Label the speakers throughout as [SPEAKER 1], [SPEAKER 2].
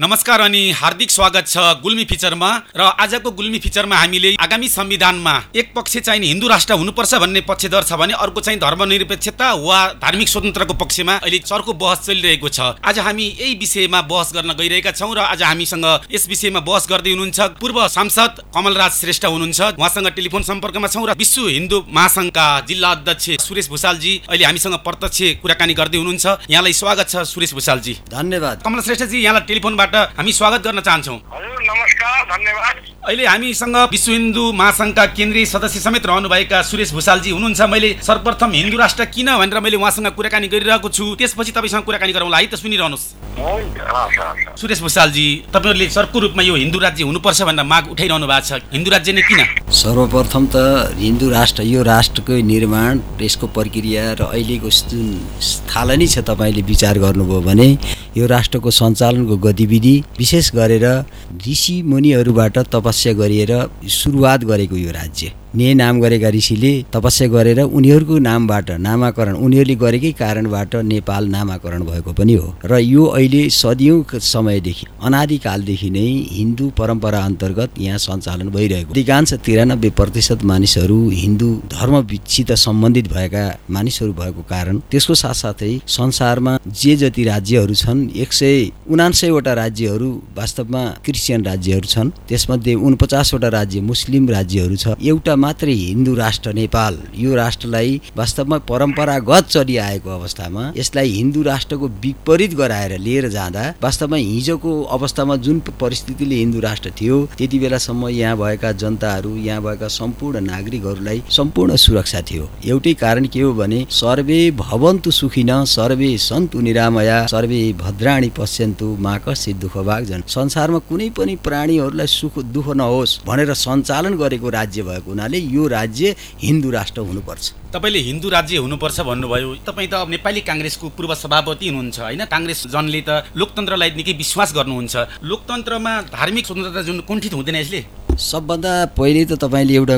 [SPEAKER 1] नमस्कार अनि हार्दिक स्वागत छ गुल्मी फिचरमा र आजको गुल्मी फिचरमा हामीले आगामी संविधानमा एक पक्ष चाहिँ हिन्दू राष्ट्र हुनुपर्छ भन्ने पक्षधर छ भने अर्को चाहिँ धर्मनिरपेक्षता वा धार्मिक स्वतन्त्रको पक्षमा अहिले चर्को बहस चलिरहेको छ। आज हामी यही विषयमा बहस गर्न गइरहेका छौँ र आज हामीसँग यस विषयमा बहस गर्दै हुनुहुन्छ पूर्व सांसद कमलराज श्रेष्ठ हुनुहुन्छ। उहाँसँग टेलिफोन सम्पर्कमा छौँ र विश्व हिन्दू महासङ्घका जिल्ला अध्यक्ष सुरेश भूषालजी अहिले हामीसँग प्रत्यक्ष कुराकानी गर्दै हुनुहुन्छ। यहाँलाई स्वागत छ सुरेश भूषालजी।
[SPEAKER 2] धन्यवाद।
[SPEAKER 1] कमल श्रेष्ठजी यहाँलाई टेलिफोनबाट हामी स्वागत गर्न चाहन्छौँ।
[SPEAKER 3] नमस्कार धन्यवाद।
[SPEAKER 1] अहिले हामीसँग विश्व हिन्दू महासङ्घका केन्द्रीय सदस्य समेत रहनुभएका सुरेश भूषालजी हुनुहुन्छ। मैले सर्वप्रथम हिन्दू राष्ट्र किन भनेर मैले उहाँसँग कुराकानी गरिरहेको छु त्यसपछि तपाईँसँग कुराकानी गरौँला। है त सुनिरहनुहोस् सुरेश भूषालजी तपाईँहरूले सरको रूपमा यो हिन्दू राज्य हुनुपर्छ भनेर माग उठाइरहनु भएको छ। हिन्दू राज्य नै किन?
[SPEAKER 2] सर्वप्रथम त हिन्दू राष्ट्र यो राष्ट्रको निर्माण यसको प्रक्रिया र अहिलेको जुन थालनी छ तपाईँले विचार गर्नुभयो भने यो राष्ट्रको सञ्चालनको गतिविधि विशेष गरेर ऋषि मुनिहरूबाट तपस्या गरिएर सुरुवात गरेको यो राज्य। ने नाम गरेका ऋषिले तपस्या गरेर उनीहरूको नामबाट नामाकरण उनीहरूले गरेकै कारणबाट नेपाल नामाकरण भएको पनि हो। र यो अहिले सदियौँ समयदेखि अनादिकालदेखि नै हिन्दू परम्परा अन्तर्गत यहाँ सञ्चालन भइरहेको अधिकांश तिरानब्बे प्रतिशत मानिसहरू हिन्दू धर्मसित सम्बन्धित भएका मानिसहरू भएको कारण त्यसको साथसाथै संसारमा जे जति राज्यहरू छन् एक सय उनान्सयवटा राज्यहरू वास्तवमा क्रिस्चियन राज्यहरू छन्। त्यसमध्ये उनपचासवटा राज्य मुस्लिम राज्यहरू छ। एउटा मात्रै हिन्दू राष्ट्र नेपाल यो राष्ट्रलाई वास्तवमा परम्परागत चलिआएको अवस्थामा यसलाई हिन्दू राष्ट्रको विपरीत गराएर लिएर जाँदा वास्तवमा हिजोको अवस्थामा जुन परिस्थितिले हिन्दू राष्ट्र थियो त्यति बेलासम्म यहाँ भएका जनताहरू यहाँ भएका सम्पूर्ण नागरिकहरूलाई सम्पूर्ण सुरक्षा थियो। एउटै कारण के हो भने सर्वे भवन्तु सुखिन सर्वे सन्तु निरामया सर्वे भद्राणी पश्यन्तु मा कस्य दुःख भागजन। संसारमा कुनै पनि प्राणीहरूलाई सुख दुःख नहोस् भनेर सञ्चालन गरेको राज्य भएको हुनाले यो राज्य हिन्दू राष्ट्र हुनुपर्छ।
[SPEAKER 1] तपाईँले हिन्दू राज्य हुनुपर्छ भन्नुभयो। तपाईँ त नेपाली काङ्ग्रेसको पूर्व सभापति हुनुहुन्छ होइन? काङ्ग्रेस जनले त लोकतन्त्रलाई निकै विश्वास गर्नुहुन्छ। लोकतन्त्रमा धार्मिक स्वतन्त्रता जुन कुण्ठित हुँदैन यसले?
[SPEAKER 2] सबभन्दा पहिले त तपाईँले एउटा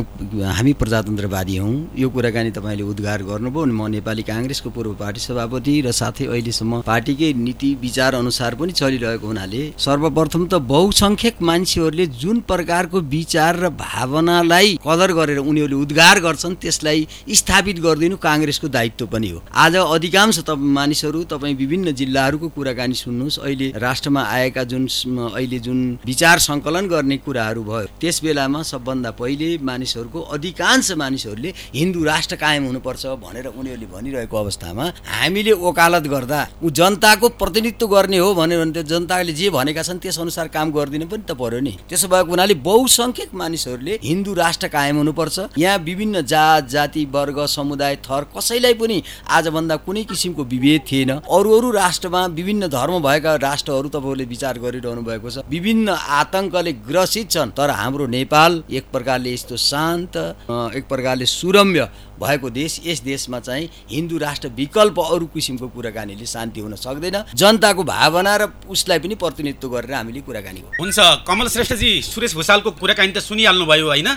[SPEAKER 2] हामी प्रजातन्त्रवादी हौँ। यो कुराकानी तपाईँले उद्घार गर्नुभयो म नेपाली काङ्ग्रेसको पूर्व पार्टी सभापति र साथै अहिलेसम्म पार्टीकै नीति विचार अनुसार पनि चलिरहेको हुनाले सर्वप्रथम त बहुसङ्ख्यक मान्छेहरूले जुन प्रकारको विचार र भावनालाई कदर गरेर उनीहरूले उद्घार गर्छन् त्यसलाई स्थापित गरिदिनु काङ्ग्रेसको दायित्व पनि हो। आज अधिकांश त मानिसहरू तपाईँ विभिन्न जिल्लाहरूको कुराकानी सुन्नुहोस्। अहिले राष्ट्रमा आएका जुन अहिले जुन विचार सङ्कलन गर्ने कुराहरू भयो त्यस बेलामा सबभन्दा पहिले मानिसहरूको अधिकांश मानिसहरूले हिन्दू राष्ट्र कायम हुनुपर्छ भनेर उनीहरूले भनिरहेको अवस्थामा हामीले ओकालत गर्दा ऊ जनताको प्रतिनिधित्व गर्ने हो भन्यो भने त जनताले जे भनेका छन् त्यसअनुसार काम गरिदिनु पनि त पर्यो नि। त्यसो भएको हुनाले बहुसङ्ख्यक मानिसहरूले हिन्दू राष्ट्र कायम हुनुपर्छ। यहाँ विभिन्न जात जाति वर्ग समुदाय थर कसैलाई पनि आजभन्दा कुनै किसिमको विभेद थिएन। अरू अरू राष्ट्रमा विभिन्न धर्म भएका राष्ट्रहरू तपाईँहरूले विचार गरिरहनु भएको छ। विभिन्न आतङ्कले ग्रसित छन् तर हाम्रो नेपाल एक प्रकारले यस्तो शान्त एक प्रकारले सुरम्य भएको देश यस देशमा चाहिँ हिन्दू राष्ट्र विकल्प अरू किसिमको कुराकानीले शान्ति हुन सक्दैन। जनताको भावना र उसलाई पनि प्रतिनिधित्व गरेर हामीले कुराकानी गर्छौँ।
[SPEAKER 1] हुन्छ कमल श्रेष्ठजी सुरेश भूषालको कुराकानी त सुनिहाल्नु भयो होइन?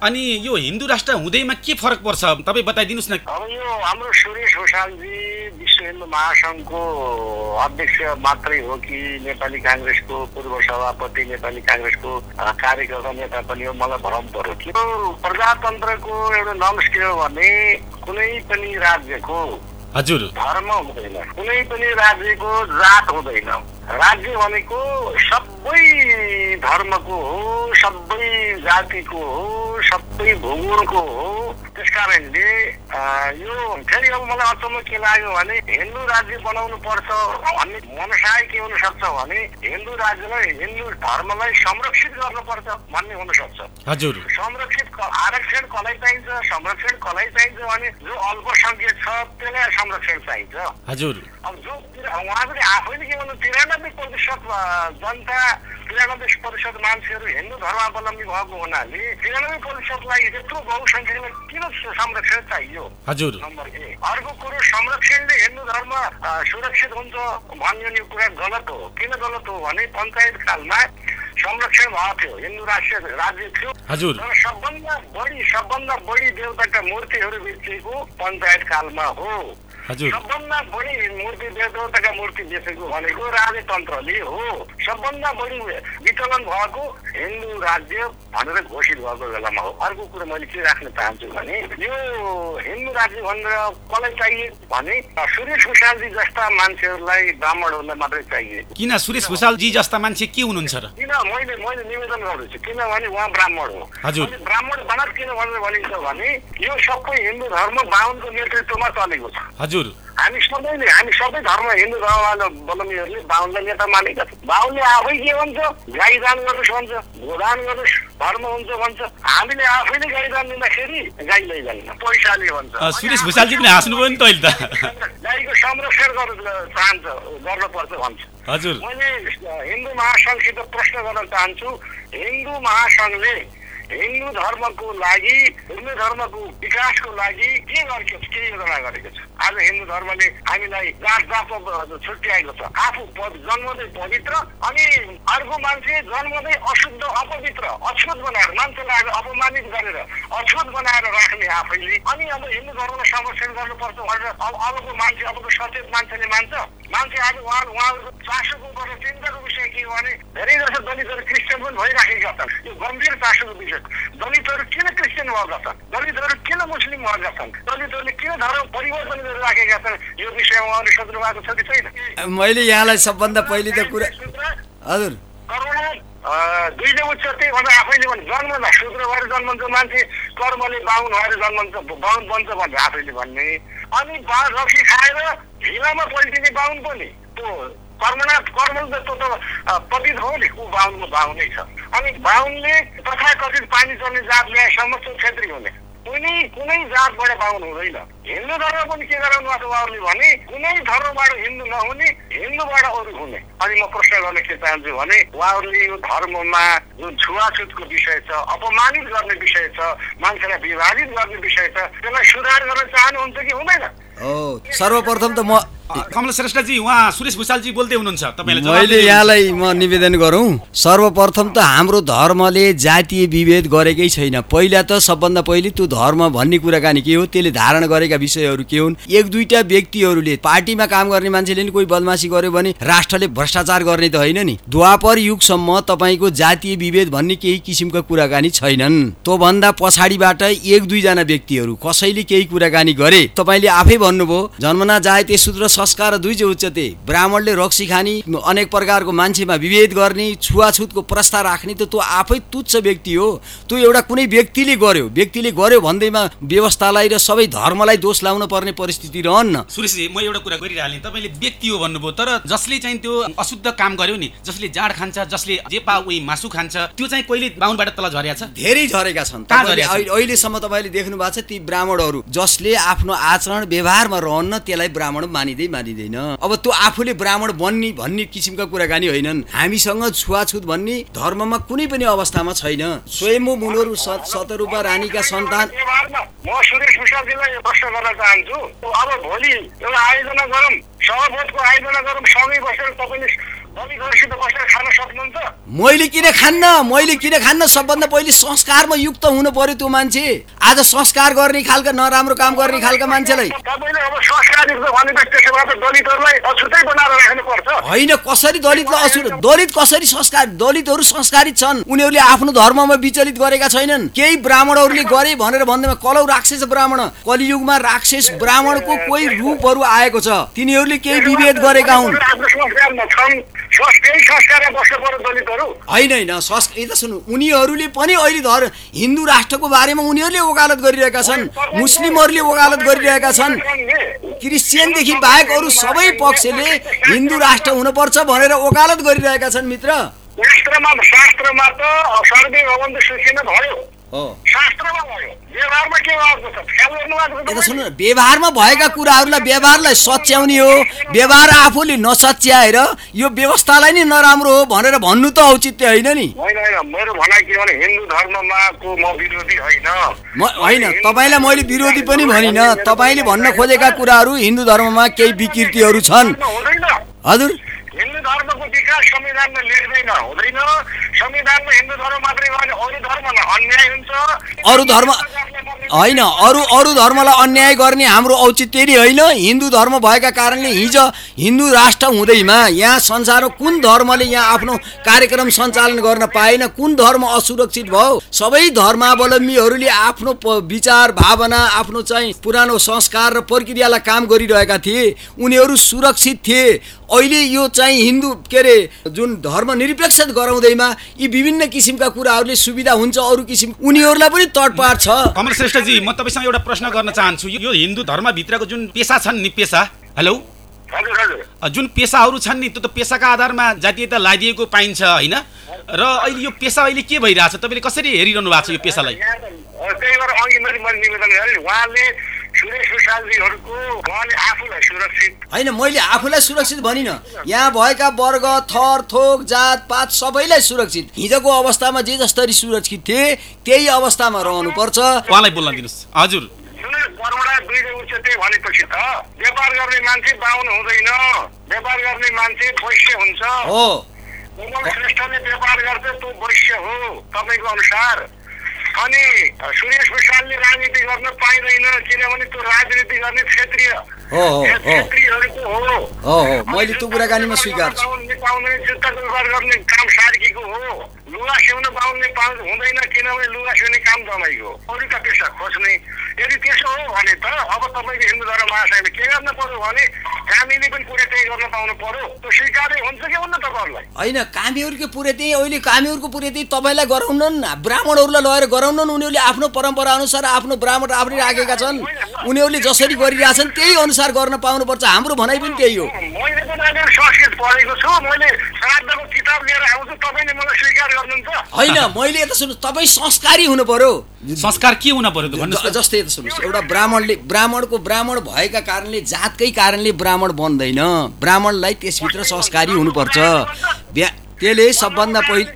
[SPEAKER 1] अनि यो हिन्दू राष्ट्र हुँदैमा के फरक पर्छ? तपाईँ बताइदिनुहोस् न।
[SPEAKER 3] अब यो हाम्रो सुरेश भूषालजी हिन्दू महासङ्घको अध्यक्ष मात्रै हो कि नेपाली काङ्ग्रेसको पूर्व सभापति नेपाली काङ्ग्रेसको कार्यकर्ता नेता पनि हो मलाई भ्रम पऱ्यो कि। यो प्रजातन्त्रको एउटा नम्स के हो भने कुनै पनि राज्यको
[SPEAKER 1] हजुर।
[SPEAKER 3] धर्म हुँदैन कुनै पनि राज्यको जात हुँदैन। राज्य भनेको सबै धर्मको हो सबै जातिको हो सबै भूगोलको हो। त्यस कारणले यो फेरि अब मलाई अचम्म के लाग्यो भने हिन्दू राज्य बनाउनु पर्छ भन्ने मनसाय के हुन सक्छ भने हिन्दू राज्यलाई हिन्दू धर्मलाई संरक्षित गर्नुपर्छ भन्ने हुन सक्छ
[SPEAKER 1] हजुर।
[SPEAKER 3] संरक्षित आरक्षण कसलाई चाहिन्छ? संरक्षण कसलाई चाहिन्छ भने जो अल्पसङ्ख्यक छ त्यसलाई संरक्षण चाहिन्छ।
[SPEAKER 1] हजुर।
[SPEAKER 3] अब जो तिरा- उहाँले आफैले के भन्नु तिरानब्बे प्रतिशत अ, जनता तिरानब्बे प्रतिशत मान्छेहरू हिन्दू धर्मावलम्बी भएको हुनाले तिरानब्बे प्रतिशतलाई त्यत्रो बहुसङ्ख्यकलाई किन संरक्षण चाहियो?
[SPEAKER 1] हजुर।
[SPEAKER 3] नम्बर एक। अर्को कुरो संरक्षणले हिन्दू धर्म सुरक्षित हुन्छ भन्ने कुरा गलत हो। किन गलत हो भने पञ्चायत कालमा संरक्षण भएको थियो हिन्दू राष्ट्रिय राज्य थियो।
[SPEAKER 1] हजुर।
[SPEAKER 3] तर सबभन्दा बढी सबभन्दा बढी देवताका मूर्तिहरू बेचिएको पञ्चायत कालमा हो। सबभन्दा बढी मूर्ति देवताका मूर्ति बेचेको भनेको राजतन्त्रले हो। सबभन्दा बढी विचलन भएको हिन्दू राज्य भनेर घोषित भएको बेलामा हो। अर्को कुरो मैले के राख्न चाहन्छु भने यो हिन्दू राज्य भनेर कसलाई चाहिए भने सुरेश भूषालजी जस्ता मान्छेहरूलाई ब्राह्मणहरूलाई मात्रै चाहिए
[SPEAKER 1] किन सुरेश भूषालजी जस्ता मान्छे के हुनुहुन्छ र?
[SPEAKER 3] किन मैले मैले निवेदन गर्दैछु किनभने उहाँ ब्राह्मण हो।
[SPEAKER 1] हजुर।
[SPEAKER 3] अनि ब्राह्मण बनात किन भनेर भनिन्छ भने यो सबै हिन्दू धर्म बाहुनको नेतृत्वमा चलेको छ।
[SPEAKER 1] हजुर।
[SPEAKER 3] हामी सबैले हामी सबै धर्म हिन्दू धर्मावलम्बीहरूले बाहुनलाई नेता मानेका छौँ बाहुनले आफै के भन्छ? गाई दान गर्नुहोस् भन्छ गोदान गर्नुहोस् धर्म हुन्छ भन्छ। हामीले आफैले गाई दान दिँदाखेरि गाई लैजान्न। पैसाले भन्छ।
[SPEAKER 1] सुरेश भूषालजी पनि हाँस्नुभयो नि त अहिले त।
[SPEAKER 3] गाईको संरक्षण गर्नु चाहन्छ गर्नुपर्छ भन्छ।
[SPEAKER 1] हजुर।
[SPEAKER 3] मैले हिन्दू महासङ्घसित प्रश्न गर्न चाहन्छु हिन्दू महासङ्घले हिन्दू धर्मको लागि हिन्दू धर्मको विकासको लागि के गरेको छ के योजना गरेको छ? आज हिन्दू धर्मले हामीलाई जात जात छुट्याएको छ। आफू जन्मदै पवित्र अनि अर्को मान्छे जन्मदै अशुद्ध अपवित्र अछुत बनाएर मान्छेलाई अपमानित गरेर अछुत बनाएर राख्ने आफैले। अनि अब हिन्दू धर्मलाई संरक्षण गर्नुपर्छ भनेर अब अबको मान्छे अबको सचेत मान्छेले मान्छ। मान्छे आज उहाँ उहाँहरूको चासोको पर्ने चिन्ताको विषय के हो भने धेरै जसो दलितहरू क्रिस्चियन पनि भइराखेका छन्। यो गम्भीर चासोको विषय। दलितहरू किन क्रिस्चियन भएका छन्? दलितहरू किन मुस्लिम भएका छन्? दलितहरूले किन धर्म परिवर्तन गरिराखेका छन्? यो विषयमा उहाँले सोच्नु भएको छ कि छैन?
[SPEAKER 2] मैले यहाँलाई सबभन्दा पहिले त कुरा हजुर।
[SPEAKER 3] करोडौँ दुईले उच्चते भन्दा आफैले भने जन्मदा शूद्र भएर जन्मन्छ मान्छे कर्मले बाहुन भएर जन्मन्छ बाहुन बन्छ भन्छ आफैले भन्ने। अनि बा रक्सी खाएर हिलामा पल्टिने बाहुन पनि। त्यो कर्मना कर्म त त्यो त पतित हो नि। ऊ बाहुनको बाहुनै छ। अनि बाहुनले तथाकथित पानी चल्ने जात ल्याएसम्म त्यो छेत्री हुने। कुनै कुनै जातबाट बाहुन हुँदैन। हिन्दू धर्म पनि के गराउनु भएको उहाँहरूले भने कुनै धर्मबाट हिन्दू नहुने हिन्दूबाट अरू हुने। अनि म प्रश्न गर्न के चाहन्छु भने उहाँहरूले यो धर्ममा जुन छुवाछुतको विषय छ अपमानित गर्ने विषय छ मान्छेलाई विभाजित गर्ने विषय छ त्यसलाई सुधार गर्न चाहनुहुन्छ कि हुँदैन?
[SPEAKER 2] सर्वप्रथम त म
[SPEAKER 1] कमल श्रेष्ठजी उहाँ सुरेश भूषालजी बोल्दै हुनुहुन्छ।
[SPEAKER 2] मैले यहाँलाई म निवेदन गरौँ सर्वप्रथम त हाम्रो धर्मले जातीय विभेद गरेकै छैन। पहिला त सबभन्दा पहिले त्यो धर्म भन्ने कुराकानी के हो? त्यसले धारण गरेका विषयहरू के हुन्? एक दुईटा व्यक्तिहरूले पार्टीमा काम गर्ने मान्छेले नि कोही बदमासी गर्यो भने राष्ट्रले भ्रष्टाचार गर्ने त होइन नि। द्वापर युगसम्म तपाईँको जातीय विभेद भन्ने केही किसिमका कुराकानी छैनन्। त्योभन्दा पछाडिबाट एक दुईजना व्यक्तिहरू कसैले केही कुराकानी गरे? तपाईँले आफै भन्नुभयो जन्मना जायते शूद्र संस्कार दुई उच्चते ब्राह्मणले रक्सी खाने अनेक प्रकारको मान्छेमा विभेद गर्ने छुवाछुतको प्रस्ताव राख्ने त त्यो आफै तुच्छ व्यक्ति हो। त्यो एउटा कुनै व्यक्तिले गर्यो। व्यक्तिले गर्यो भन्दैमा व्यवस्थालाई र सबै धर्मलाई दोष लाउन पर्ने परिस्थिति रहन्न।
[SPEAKER 1] सुरेशजी म एउटा कुरा गरिहालेँ तपाईँले व्यक्ति हो भन्नुभयो तर जसले चाहिँ त्यो अशुद्ध काम गर्यो नि जसले जाँड खान्छ जसले जे पा उही मासु खान्छ त्यो चाहिँ कहिले बाहुनबाट तल झरेको छ?
[SPEAKER 2] धेरै झरेका छन्। अहिलेसम्म तपाईँले देख्नु भएको छ ती ब्राह्मणहरू जसले आफ्नो आचरण व्यवहारमा रहन्न त्यसलाई ब्राह्मण मानिँदै मानिँदैन। अब त्यो आफूले ब्राह्मण बन्ने भन्ने किसिमका कुराकानी होइनन्। हामीसँग छुवाछुत भन्ने धर्ममा कुनै पनि अवस्थामा छैन। स्वयं मुनहरू सत सतरूपा रानीका सन्तान
[SPEAKER 3] म सुरेश विशालजीलाई प्रश्न गर्न चाहन्छु। अब भोलि एउटा आयोजना गरौँ सहभोजको आयोजना गरौँ सँगै बसेर तपाईँले
[SPEAKER 2] मैले किन खान्न? मैले किन खान्न? सबभन्दा पहिले संस्कारमा युक्त हुनु पर्यो त्यो मान्छे। आज संस्कार गर्ने खालका नराम्रो काम गर्ने खालका मान्छेलाई। होइन कसरी दलितलाई असुर दलित कसरी संस्कार दलितहरू संस्कारित छन्? उनीहरूले आफ्नो धर्ममा विचलित गरेका छैनन्। केही ब्राह्मणहरूले गरे भनेर भन्दैमा कलौ राक्षस ब्राह्मण कलियुगमा राक्षस ब्राह्मणको कोही रूपहरू आएको छ। तिनीहरूले केही विभेद गरेका हुन्। होइन होइन सस् यता सुन्नु उनीहरूले पनि अहिले धर हिन्दू राष्ट्रको बारेमा उनीहरूले वकालत गरिरहेका छन् मुस्लिमहरूले वकालत गरिरहेका छन्। क्रिस्चियनदेखि बाहेक अरू सबै पक्षले हिन्दू राष्ट्र हुनुपर्छ भनेर वकालत गरिरहेका छन् मित्र।
[SPEAKER 3] शास्त्रमा शास्त्रमा त सर्वे भयो। भयो। व्यवहारमा भएको
[SPEAKER 2] सुन्नु व्यवहारमा कुराहरूलाई व्यवहारलाई सच्याउने हो व्यवहार आफूले नसच्याएर यो व्यवस्थालाई नै नराम्रो हो भनेर भन्नु त औचित्य होइन नि।
[SPEAKER 3] होइन
[SPEAKER 2] तपाईँलाई मैले विरोधी पनि भनिनँ। तपाईँले भन्न खोजेका कुराहरू हिन्दू धर्ममा केही विकृतिहरू छन्। हजुर।
[SPEAKER 3] हिन्दू धर्मको विकास संविधानमा लेख्दैन हुँदैन। संविधानमा हिन्दू धर्म मात्रै गर्ने अरू धर्मलाई अन्याय हुन्छ।
[SPEAKER 2] अरू धर्म होइन अरू अरू धर्मलाई अन्याय गर्ने हाम्रो औचित्य नै होइन। हिन्दू धर्म भएका कारणले हिजो हिन्दू राष्ट्र हुँदैमा यहाँ संसारमा कुन धर्मले यहाँ आफ्नो कार्यक्रम सञ्चालन गर्न पाएन कुन धर्म असुरक्षित भयो? सबै धर्मावलम्बीहरूले आफ्नो विचार भावना आफ्नो चाहिँ पुरानो संस्कार र प्रक्रियालाई काम गरिरहेका थिए। उनीहरू सुरक्षित थिए। अहिले यो चाहिँ हिन्दू के अरे जुन धर्मनिरपेक्ष गराउँदैमा यी विभिन्न किसिमका कुराहरूले सुविधा हुन्छ अरू किसिम उनीहरूलाई पनि तटपाट छ।
[SPEAKER 1] कमल श्रेष्ठजी म तपाईँसँग एउटा प्रश्न गर्न चाहन्छु। यो हिन्दू धर्मभित्रको जुन पेसा छन् नि पेसा? हेलो?
[SPEAKER 3] हजुर हजुर।
[SPEAKER 1] अ, जुन पेसाहरू छन् नि त्यो त पेसाका आधारमा जातीयता लादिएको पाइन्छ होइन? र अहिले यो पेसा अहिले के भइरहेछ? तपाईँले कसरी हेरिरहनु भएको छ यो पेसालाई?
[SPEAKER 2] होइन मैले आफूलाई सुरक्षित भनिनँ। यहाँ भएका वर्ग थर थोक जात पात सबैलाई सुरक्षित। हिजोको अवस्थामा जे जसरी सुरक्षित थिए त्यही अवस्थामा रहनुपर्छ।
[SPEAKER 1] उहाँलाई बोल्न दिनुहोस्। हजुर।
[SPEAKER 3] भनेपछि त व्यापार गर्ने मान्छे बाहुन हुँदैन। व्यापार गर्ने मान्छे वैश्य हुन्छ।
[SPEAKER 2] हो।
[SPEAKER 3] श्रेष्ठले व्यापार गर्छ त्यो वैश्य हो तपाईँको अनुसार। अनि सुरेश विशालले राजनीति गर्न पाइँदैन किनभने त्यो राजनीति गर्ने क्षेत्रीय क्षेत्रीहरूको हो।
[SPEAKER 2] मैले त्यो कुराकानीमा स्वीकार
[SPEAKER 3] पाउने जुत्ताको व्यापार गर्ने काम सार्कीको हो। लुगा सिउन पाउने पाउनु हुँदैन किनभने लुगा सिउने काम जमाइको अरूका पेसा खोज्ने। यदि त्यसो हो भने त अब तपाईँको हिन्दू धर्म महाशयले के गर्न पर्यो भने कामीले पनि त्यही गर्न पाउनु पर्यो? त्यो स्वीकार्य हुन्छ कि हुन्न तपाईँहरूलाई?
[SPEAKER 2] होइन कामीहरूको पुरै त्यही अहिले कामीहरूको पुरै त्यही तपाईँलाई गराउनन् ब्राह्मणहरूलाई लगेर गराउनन् उनीहरूले आफ्नो परम्परा अनुसार आफ्नो ब्राह्मण आफ्नै राखेका छन्। उनीहरूले जसरी गरिरहेछन् त्यही अनुसार गर्न पाउनुपर्छ। हाम्रो भनाइ पनि त्यही हो।
[SPEAKER 3] मैले संस्कृत पढेको छु। मैले श्राद्धको किताब लिएर आउँछु तपाईँले मलाई स्वीकार गर्नुहुन्छ।
[SPEAKER 2] होइन मैले यता सुन्नुहोस् तपाईँ संस्कारी हुनु पर्यो।
[SPEAKER 1] संस्कार के हुन पर्यो?
[SPEAKER 2] जस्तै यता सुन्नुहोस् एउटा ब्राह्मणले ब्राह्मणको ब्राह्मण भएका कारणले जातकै कारणले ब्राह्मण बन्दैन। ब्राह्मणलाई त्यसभित्र संस्कारी हुनुपर्छ। त्यसले सबभन्दा पहिले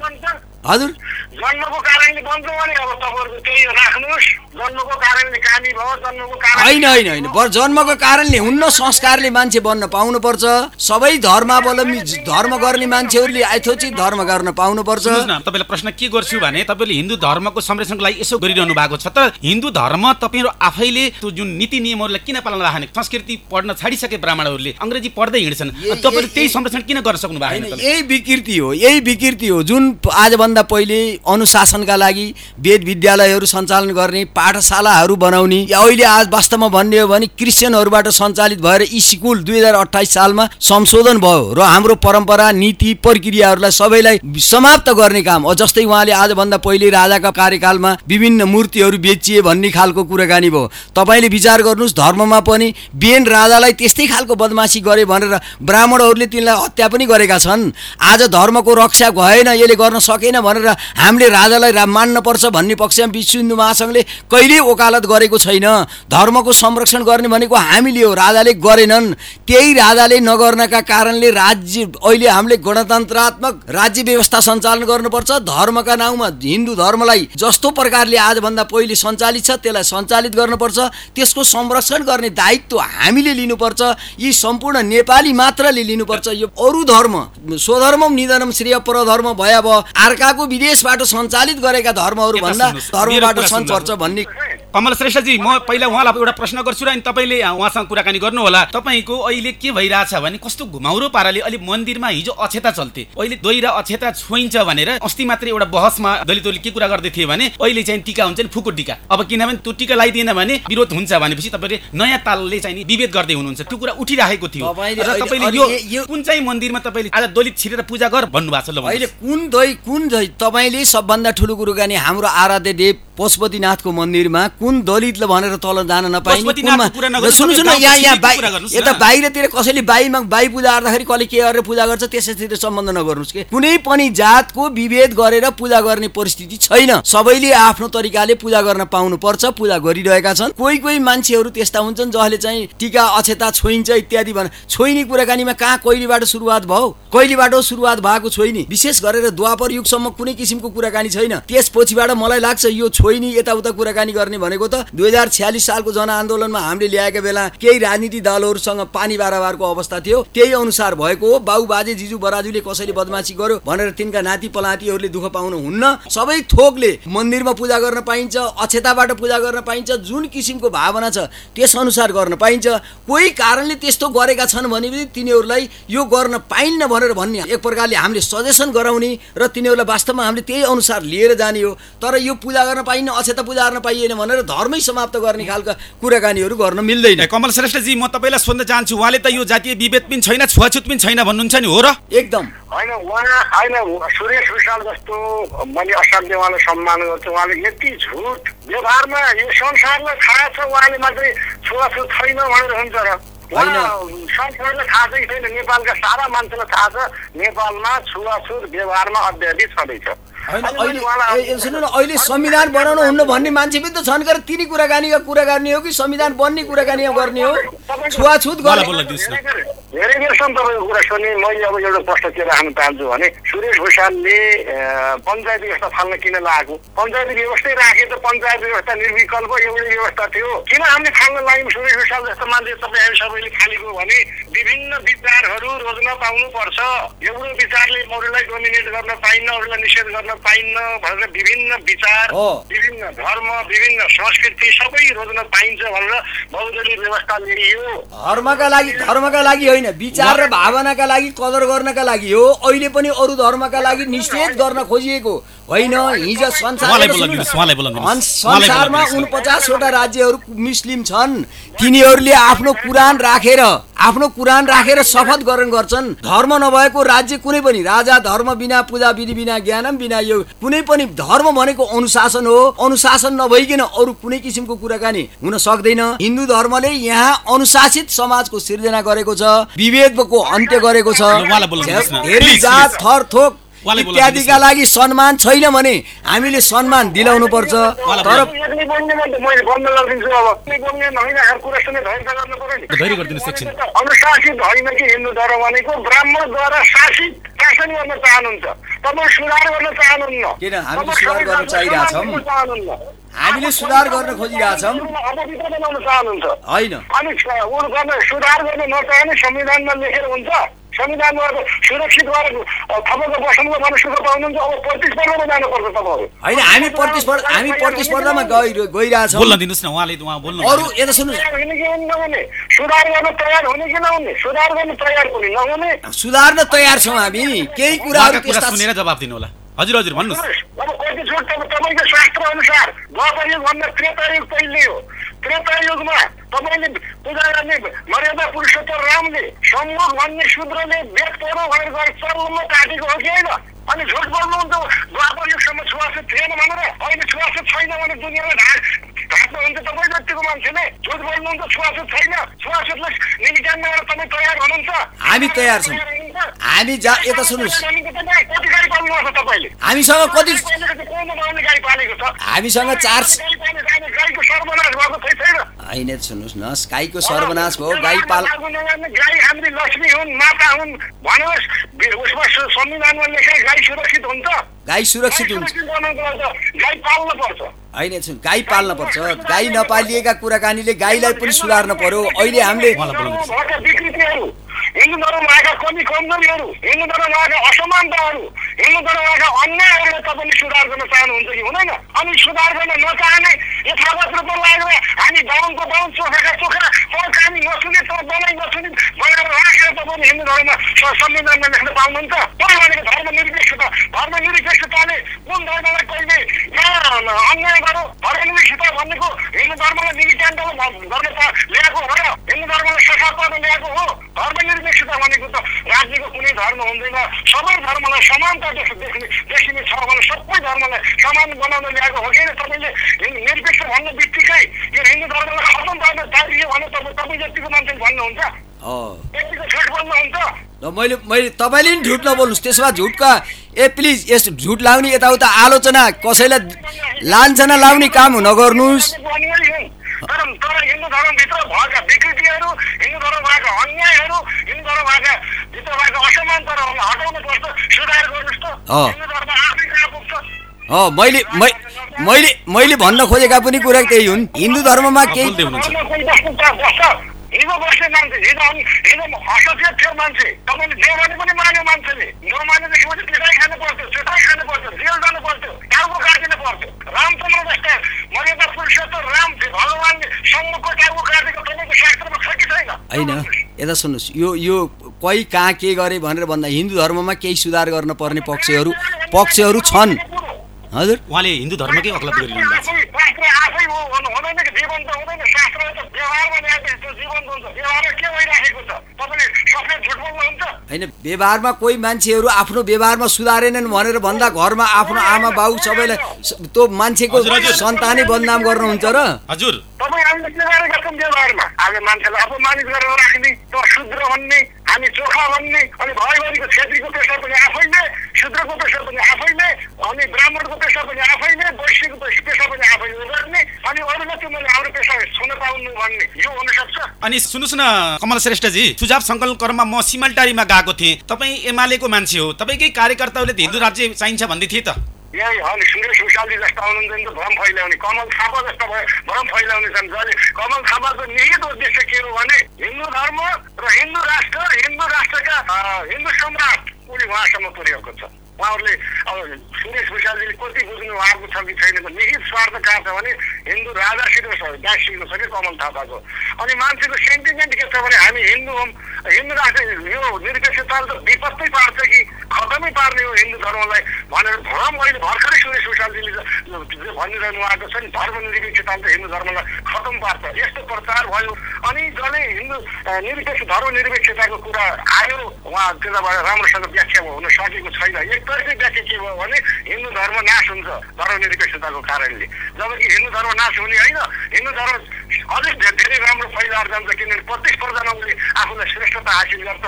[SPEAKER 2] हजुर?
[SPEAKER 3] जन्मको कारणले बन्छ भने अब तपाईँहरूको त्यही राख्नुहोस्। जन्मको कारणले कामी भयो जन्मको कारण
[SPEAKER 2] होइन होइन होइन। बर जन्मको कारणले हुन्न संस्कारले मान्छे बन्न पाउनुपर्छ। सबै धर्मावलम्बी धर्म गर्ने मान्छेहरूले यथोचित धर्म गर्न पाउनुपर्छ।
[SPEAKER 1] तपाईँलाई प्रश्न के गर्छु भने तपाईँले हिन्दू धर्मको संरक्षणको लागि यसो गरिरहनु भएको छ त। हिन्दू धर्म तपाईँहरू आफैले त्यो जुन नीति नियमहरूलाई किन पालन राख्ने संस्कृति पढ्न छाडिसके ब्राह्मणहरूले अङ्ग्रेजी पढ्दै हिँड्छन्। तपाईँले त्यही संरक्षण किन गर्न सक्नु
[SPEAKER 2] होइन
[SPEAKER 1] भएको
[SPEAKER 2] यही विकृति हो यही विकृति हो। जुन आजभन्दा पहिले अनुशासनका लागि वेद विद्यालयहरू सञ्चालन गर्ने पाठशालाहरू बनाउने। अहिले आज वास्तवमा भन्ने हो भने क्रिस्चियनहरूबाट सञ्चालित भएर यी स्कुल दुई हजार अठाइस सालमा संशोधन भयो र हाम्रो परम्परा नीति प्रक्रियाहरूलाई सबैलाई समाप्त गर्ने काम अ जस्तै उहाँले आजभन्दा पहिले राजाका कार्यकालमा विभिन्न मूर्तिहरू बेचिए भन्ने खालको कुराकानी भयो। तपाईँले विचार गर्नुहोस् धर्ममा पनि बेन राजालाई त्यस्तै खालको बदमासी गरे भनेर ब्राह्मणहरूले तिनलाई हत्या पनि गरेका छन्। आज धर्मको रक्षा भएन यसले गर्न सकेन भनेर हामीले राजालाई रा मान्नुपर्छ भन्ने पक्षमा विश्व हिन्दू महासङ्घले कहिल्यै ओकालत गरेको छैन। धर्मको संरक्षण गर्ने भनेको हामीले हो राजाले गरेनन्। त्यही राजाले नगर्नका कारणले राज्य अहिले हामीले गणतन्त्रात्मक राज्य व्यवस्था सञ्चालन गर्नुपर्छ। धर्मका नाउँमा हिन्दू धर्मलाई जस्तो प्रकारले आजभन्दा पहिले सञ्चालित छ त्यसलाई सञ्चालित गर्नुपर्छ। त्यसको संरक्षण गर्ने दायित्व हामीले लिनुपर्छ। यी सम्पूर्ण नेपाली मात्रले लिनुपर्छ। यो अरू धर्म स्वधर्म निधनम श्रेय परधर्म अब अर्काको विदेशबाट सञ्चालित गरेका धर्महरू भन्दा धर्मबाट सञ्चर्छ। भन्ने
[SPEAKER 1] कमल श्रेष्ठजी म पहिला उहाँलाई एउटा प्रश्न गर्छु र अनि तपाईँले उहाँसँग कुराकानी गर्नु होला तपाईँको अहिले के भइरहेछ भने कस्तो घुमाउरो पाराले अहिले मन्दिरमा हिजो अक्षता चल्थे। अहिले दोही र अक्षता छोइन्छ भनेर अस्ति मात्रै एउटा बहसमा दलितहरूले के कुरा गर्दै थिए भने अहिले चाहिँ टिका हुन्छ नि फुको टिका। अब किनभने त्यो टिका लगाइदिएन भने विरोध हुन्छ भनेपछि तपाईँले नयाँ तालले चाहिँ विभेद गर्दै हुनुहुन्छ। त्यो कुरा उठिराखेको थियो।
[SPEAKER 2] तपाईँले
[SPEAKER 1] र यो कुन चाहिँ मन्दिरमा तपाईँले आज दलित छिरेर पूजा गर भन्नुभएको छ ल
[SPEAKER 2] अहिले। कुन दही कुन दही? तपाईँले सबभन्दा ठुलो कुराकानी हाम्रो आराध्य देव पशुपतिनाथको मन्दिरमा कुन दलितले भनेर तल जान नपाइने सुन्नु यहाँ यहाँ बाई। यता बाहिरतिर कसैले बाईमा बाई पूजा गर्दाखेरि कसले के गरेर पूजा गर्छ त्यसैतिर सम्बन्ध नगर्नुहोस् के। कुनै पनि जातको विभेद गरेर पूजा गर्ने परिस्थिति छैन। सबैले आफ्नो तरिकाले पूजा गर्न पाउनुपर्छ पूजा गरिरहेका छन्। कोही कोही मान्छेहरू त्यस्ता हुन्छन् जसले चाहिँ टिका अक्षता छोइन्छ इत्यादि भन। छोइने कुराकानीमा कहाँ कहिलेबाट सुरुवात भयो? कहिलेबाट सुरुवात भएको छोइने? विशेष गरेर द्वापर युगसम्म कुनै किसिमको कुराकानी छैन। त्यसपछिबाट मलाई लाग्छ यो छोइनी यताउता कुराकानी गर्ने भने भनेको त दुई हजार छ्यालिस सालको जनआन्दोलनमा हामीले ल्याएका बेला केही राजनीति दलहरूसँग पानी बाराबारको अवस्था थियो। त्यही अनुसार भएको हो बाउ बाजे जिजु बराजुले कसैले बदमासी गर्यो भनेर तिनका नाति पलातीहरूले दुःख पाउनु हुन्न। सबै थोकले मन्दिरमा पूजा गर्न पाइन्छ अक्षताबाट पूजा गर्न पाइन्छ जुन किसिमको भावना छ त्यस अनुसार गर्न पाइन्छ। कोही कारणले त्यस्तो गरेका छन् भनेपछि तिनीहरूलाई यो गर्न पाइन्न भनेर भन्ने एक प्रकारले हामीले सजेसन गराउने र तिनीहरूलाई वास्तवमा हामीले त्यही अनुसार लिएर जाने हो। तर यो पूजा गर्न पाइन्न अक्षता पूजा गर्न पाइएन भनेर धर्मै समाप्त गर्ने खालका कुराकानीहरू गर्न मिल्दैन।
[SPEAKER 1] कमल श्रेष्ठजी म तपाईँलाई सोध्न चाहन्छु उहाँले त यो जातीय विभेद पनि छैन छुवाछुत पनि छैन भन्नुहुन्छ नि हो र?
[SPEAKER 2] एकदम।
[SPEAKER 3] होइन उहाँ होइन सुरेश विशाल जस्तो मैले असाध्य उहाँलाई सम्मान गर्छु। उहाँले यति झुट व्यवहारमा यो संसारलाई थाहा छ उहाँले मात्रै छुवाछुत छैन भनेर हुन्छ र। उहाँ संसारलाई थाहा चाहिँ छैन नेपालका सारा मान्छेलाई थाहा छ नेपालमा छुवाछुत व्यवहारमा अत्याधिक छँदैछ।
[SPEAKER 2] सुन्नु न अहिले संविधान बनाउनु हुन्न भन्ने मान्छे पनि त छन् गरेर तिनी कुराकानीका कुरा गर्ने हो कि संविधान बन्ने कुराकानी गर्ने हो? छुवाछुत।
[SPEAKER 3] धेरै बेर- धेरै बेरसम्म तपाईँको कुरा सुने मैले अब एउटा प्रश्न के राख्न चाहन्छु भने सुरेश भूषालले पञ्चायत व्यवस्था फाल्न किन लागेको? पञ्चायत व्यवस्थै राखे त पञ्चायत व्यवस्था निर्विकल्प एउटै व्यवस्था थियो। किन हामीले फाल्न लाग्यौँ सुरेश भूषाल जस्तो मान्छे तपाईँ हामी सबैले खालेको भने विभिन्न विचारहरू रोज्न पाउनु पर्छ एउटो विचारले अरूलाई डोमिनेट गर्न पाइन्न अरूलाई निषेध गर्न पाइन्न भनेर विभिन्न विचार। विभिन्न धर्म विभिन्न संस्कृति सबै रोज्न पाइन्छ भनेर बहुदलीय व्यवस्था ल्याइयो
[SPEAKER 2] धर्मका लागि धर्मका लागि होइन विचार र भावनाका लागि कदर गर्नका लागि हो। अहिले पनि अरू धर्मका लागि निषेध गर्न खोजिएको होइन। हिजो संसारमा। उनपचासवटा राज्यहरू मुस्लिम छन्। तिनीहरूले आफ्नो कुरान राखेर आफ्नो कुरान राखेर शपथ ग्रहण गर्छन्। धर्म नभएको राज्य कुनै पनि राजा धर्म बिना पूजा विधि बिना ज्ञानम बिना यो कुनै पनि धर्म भनेको अनुशासन हो अनुशासन नभइकन अरू कुनै किसिमको कुराकानी हुन सक्दैन हिन्दू धर्मले यहाँ अनुशासित समाजको सिर्जना गरेको छ विभेदको अन्त्य गरेको छ। धेरै जात. थर थोक इत्यादिका। लागि सम्मान छैन भने हामीले सम्मान दिलाउनु पर्छ। तर।
[SPEAKER 3] अनुशासित होइन कि हिन्दू धर्म भनेको ब्राह्मणद्वारा शासित शासन गर्न चाहनुहुन्छ। तपाईँ सुधार गर्न चाहनुहुन्न।
[SPEAKER 2] किन? हामीले
[SPEAKER 3] तपाईँ
[SPEAKER 2] सुधार गर्न चाहिरहेछौँ। हामीले सुधार गर्न खोजिरहेछौँ।
[SPEAKER 3] अपवित्र बनाउन चाहनुहुन्छ।
[SPEAKER 2] होइन।
[SPEAKER 3] अनि स- उ गर्न सुधार गर्न नचाहने संविधानमा लेखेर हुन्छ। संविधानमा अब सुरक्षित गरेर तपाईँको बस्नुको भने सुख पाउनुहुन्छ अब प्रतिस्पर्धामा जानुपर्छ तपाईँहरू
[SPEAKER 2] होइन हामी प्रतिस्पर्धा हामी प्रतिस्पर्धामा गइ गइरहेछौँ
[SPEAKER 1] बोल्न दिनुहोस् न उहाँले उहाँ बोल्नु
[SPEAKER 2] अरू यता सुन्नु
[SPEAKER 3] हुने कि नहुने सुधार गर्न तयार हुने कि नहुने सुधार गर्न तयार पनि नहुने
[SPEAKER 2] सुधार्न तयार छौँ हामी केही कुराहरू त्यस्ता
[SPEAKER 1] सुनेर जवाब दिनु होला हजुर हजुर भन्नुहोस्
[SPEAKER 3] अब कति छुट तपाईँको शास्त्र अनुसार द्वापर युगभन्दा त्रेता युग पहिले हो त्रेता युगमा तपाईँले पूजा गर्ने मर्यादा पुरुषोत्तर रामले सम्मुख भन्ने शूद्रले पढो भनेर गएर काटेको हो कि होइन अनि झुट बोल्नुहुन्छ। द्वापर युगसम्म छुवाछुत थिएन भनेर। अहिले छुवाछुत छैन भने दुनियाँलाई ढाक ढाक्नुहुन्छ तपाईँ जतिको मान्छेले। झुट बोल्नुहुन्छ छुवाछुत छैन। छुवाछुतलाई निमिटानमा गएर तपाईँ तयार हुनुहुन्छ।
[SPEAKER 2] हामी तयार छौँ। हामी जा यता सुन्नुहोस्।
[SPEAKER 3] कति गाडी पाल्नुभएको छ तपाईँले?
[SPEAKER 2] हामीसँग कति
[SPEAKER 3] गाई पालेको छ?
[SPEAKER 2] हामीसँग चार
[SPEAKER 3] गाईको सर्वनाश भएको छैन
[SPEAKER 2] होइन सुन्नुहोस् न। गाईको सर्वनाश भयो। गाई पाल
[SPEAKER 3] गाई हाम्रो लक्ष्मी हुन् माता हुन्। बि- उसमा संविधानमा लेखे गाई सुरक्षित हुन्छ।
[SPEAKER 2] गाई सुरक्षित हुन्छ। होइन गाई पाल्न पर्छ। गाई नपालिएका कुराकानीले गाईलाई पनि सुधार्न पर्यो। अहिले हामीले
[SPEAKER 3] हिन्दू धर्ममाका कमी कमजोरीहरू हिन्दू धर्ममाका असमानताहरू हिन्दू धर्ममाका अन्यायहरूलाई तपाईँले सुधार गर्न चाहनुहुन्छ कि? हुँदैन। अनि सुधार गर्न नचाहने यथावत रूपमा लागेर हामी बाहुनको बाहुन चोखाका चोखा पढ हामी नसुने तर बनाइ नसुने बनाएर राखेर तपाईँले हिन्दू धर्म स- संविधानमा लेख्न पाउनुहुन्छ। तर भनेको धर्म निरपेक्षता धर्म निरपेक्षताले कुन धर्मलाई कहिले यहाँ अन्याय गर्यो? धर्म निरपेक्षता भनेको हिन्दू धर्मलाई गर्न पा- ल्याएको हो र हिन्दू धर्मलाई पार्न ल्याएको हो। धर्म निरपेक्षता भनेको त राज्यको कुनै धर्म हुँदैन। सबै धर्मलाई समानता देख- देख्ने छ भने सबै धर्मलाई समान बनाउन ल्याएको हो किन तपाईँले निरपेक्ष भन्ने बित्तिकै यो हिन्दू धर्मलाई खतम पार्न चाहियो भने तपाईँ तपाईँ जतिको मान्छे भन्नुहुन्छ
[SPEAKER 2] मैले मैले तपाईँले नि झुट नबोल्नुहोस् त्यसमा झुटका ए प्लिज यस झुट लाउने यताउता आलोचना कसैलाई लान्छना लाउने काम नगर्नुहोस्।
[SPEAKER 3] तर हिन्दू धर्मभित्र भएका विकृतिहरू हिन्दू धर्म भएका अन्यायहरू हिन्दू धर्म भएका भित्र भएका असमानताहरूलाई हटाउनु पर्छ सुधार गर्नुहोस् त
[SPEAKER 2] अँ। मैले मैले मैले भन्न खोजेका पनि कुरा त्यही हुन्। हिन्दू धर्ममा केही
[SPEAKER 3] हिजो बस्ने मान्छे हिजो अनि हिजो हस्तक्षेप थियो मान्छे। तपाईँले जे भने पनि मान्यो मान्छेले। नमानेदेखि पनि पिटाइ खानु पर्थ्यो चेताइ खानु पर्थ्यो जेल जानु पर्थ्यो टाउको काटिनु पर्थ्यो। रामचन्द्र जस्ता मर्यादा पुरुषोत्तम राम थियो भगवान्ले सम्मुखको टाउको काटेको तपाईँको शास्त्रमा छ कि छैन
[SPEAKER 2] होइन यता सुन्नुहोस्। यो यो कोही कहाँ के गरे भनेर भन्दा हिन्दू धर्ममा केही सुधार गर्न पर्ने पक्षहरू पक्षहरू छन्। हजुर?
[SPEAKER 1] उहाँले हिन्दू धर्मकै अगलत गरिरहनु भएको छ?
[SPEAKER 2] होइन व्यवहारमा कोही मान्छेहरू आफ्नो व्यवहारमा सुधारेनन् भनेर भन्दा घरमा आफ्नो आमा बाउ सबैलाई त्यो मान्छेको। सन्तानै बदनाम गर्नुहुन्छ र?
[SPEAKER 1] हजुर।
[SPEAKER 3] तपाईँ हामीले के गरेका छौँ व्यवहारमा। आज मान्छेलाई अपमानित गरेर राख्ने त शूद्र भन्ने हामी चोखा भन्ने अनि भयभरिको छेत्रीको पेसा पनि आफैले शूद्रको पेसा पनि आफैले अनि ब्राह्मणको पेसा पनि आफैले वैश्यको पेसा पेसा पनि आफैले गर्ने अनि अरूले त्यो मैले हाम्रो पेसा छुन पाउनु भन्ने। यो हुनसक्छ?
[SPEAKER 1] अनि सुन्नुहोस् न कमल श्रेष्ठजी सुझाव सङ्कलन क्रममा म सिमलटारीमा गएको थिएँ। तपाईँ एमालेको मान्छे हो। तपाईँकै कार्यकर्ताहरूले हिन्दू राज्य चाहिन्छ भन्दै थिए त।
[SPEAKER 3] यही हो नि सुरेश विशालजी जस्ता हुनुहुन्छ नि त भ्रम फैलाउने। कमल थापा जस्ता भए भ्रम फैलाउने छन्। जसले कमल थापाको निहित उद्देश्य के हो भने हिन्दू धर्म र हिन्दू राष्ट्र हिन्दू राष्ट्रका हिन्दू सम्राट उसले उहाँसम्म पुर्याएको छ। उहाँहरूले अब सुरेश विशालजीले कति बुझ्नु उहाँको छ कि छैन निहित स्वार्थ कहाँ छ भने हिन्दू राजासित दासिएको छ कि कमल थापाको? अनि मान्छेको सेन्टिमेन्ट के छ भने हामी हिन्दू हौँ। हिन्दू राष्ट्र यो निरपेक्षताले त विपत्तै पार्छ कि खतमै पार्ने हो हिन्दू धर्मलाई भनेर भ्रम अहिले भर्खरै सुरेश विशालजीले भनिरहनु भएको छ नि धर्म निरपेक्षताले त हिन्दू धर्मलाई खतम पार्छ। यस्तो प्रचार भयो। अनि जसले हिन्दू निरपेक्ष धर्म निरपेक्षताको कुरा आयो उहाँ त्यसबाट राम्रोसँग व्याख्या हुन सकेको छैन। एकतर्फी व्याख्या के भयो भने हिन्दू धर्म नाश हुन्छ धर्म निरपेक्षताको कारणले। जबकि हिन्दू धर्म नाश हुने होइन हिन्दू धर्म अझै धे- धेरै राम्रो फैलाएर जान्छ किनभने प्रतिस्पर्धामा उसले आफूलाई श्रेष्ठता हासिल गर्छ।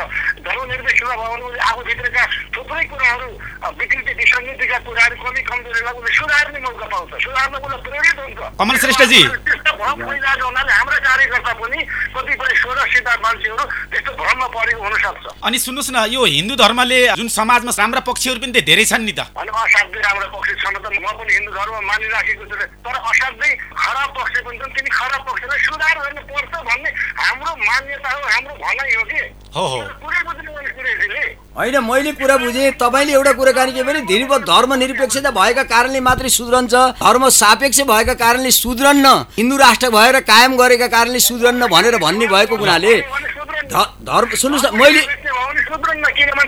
[SPEAKER 3] धर्म निरपेक्षता भयो भने उसले आफूभित्रका थुप्रै कुराहरू विकृति विसङ्गतिका कुराहरू कमी कमजोरीलाई उसले सुधार्ने मौका पाउँछ सुधार्न उसलाई प्रेरित हुन्छ।
[SPEAKER 1] कमल श्रेष्ठजी।
[SPEAKER 3] भ्रम फैलाएको हुनाले हाम्रा कार्यकर्ता पनि कतिपय सुरक्षित मान्छेहरू त्यस्तो भ्रममा परेको हुनसक्छ
[SPEAKER 1] अनि सुन्नुहोस् न यो हिन्दू धर्मले जुन समाजमा राम्रा पक्षहरू पनि धेरै छन् नि त
[SPEAKER 3] अनि असाध्यै राम्रो पक्ष छन् त म पनि हिन्दू धर्म मानिराखेको छु तर असाध्यै खराब पक्ष पनि छन् तिनी खराब पक्षलाई सुधार गर्नु पर्छ भन्ने हाम्रो मान्यता हो हाम्रो भनाइ हो कि
[SPEAKER 1] हो हो
[SPEAKER 3] कुरै बुझ्नु मैले सुरेशजीले
[SPEAKER 2] होइन मैले कुरा बुझेँ तपाईँले एउटा कुराकानी के भने धेरै धर्म निरपेक्षता भएका कारणले मात्रै सुध्रन्छ। धर्म सापेक्ष भएका कारणले सुध्रन्न हिन्दू राष्ट्र भएर कायम गरेका कारणले सुध्रन्न भनेर भन्ने भएको ध- धर्म सुन्नुहोस् न मैले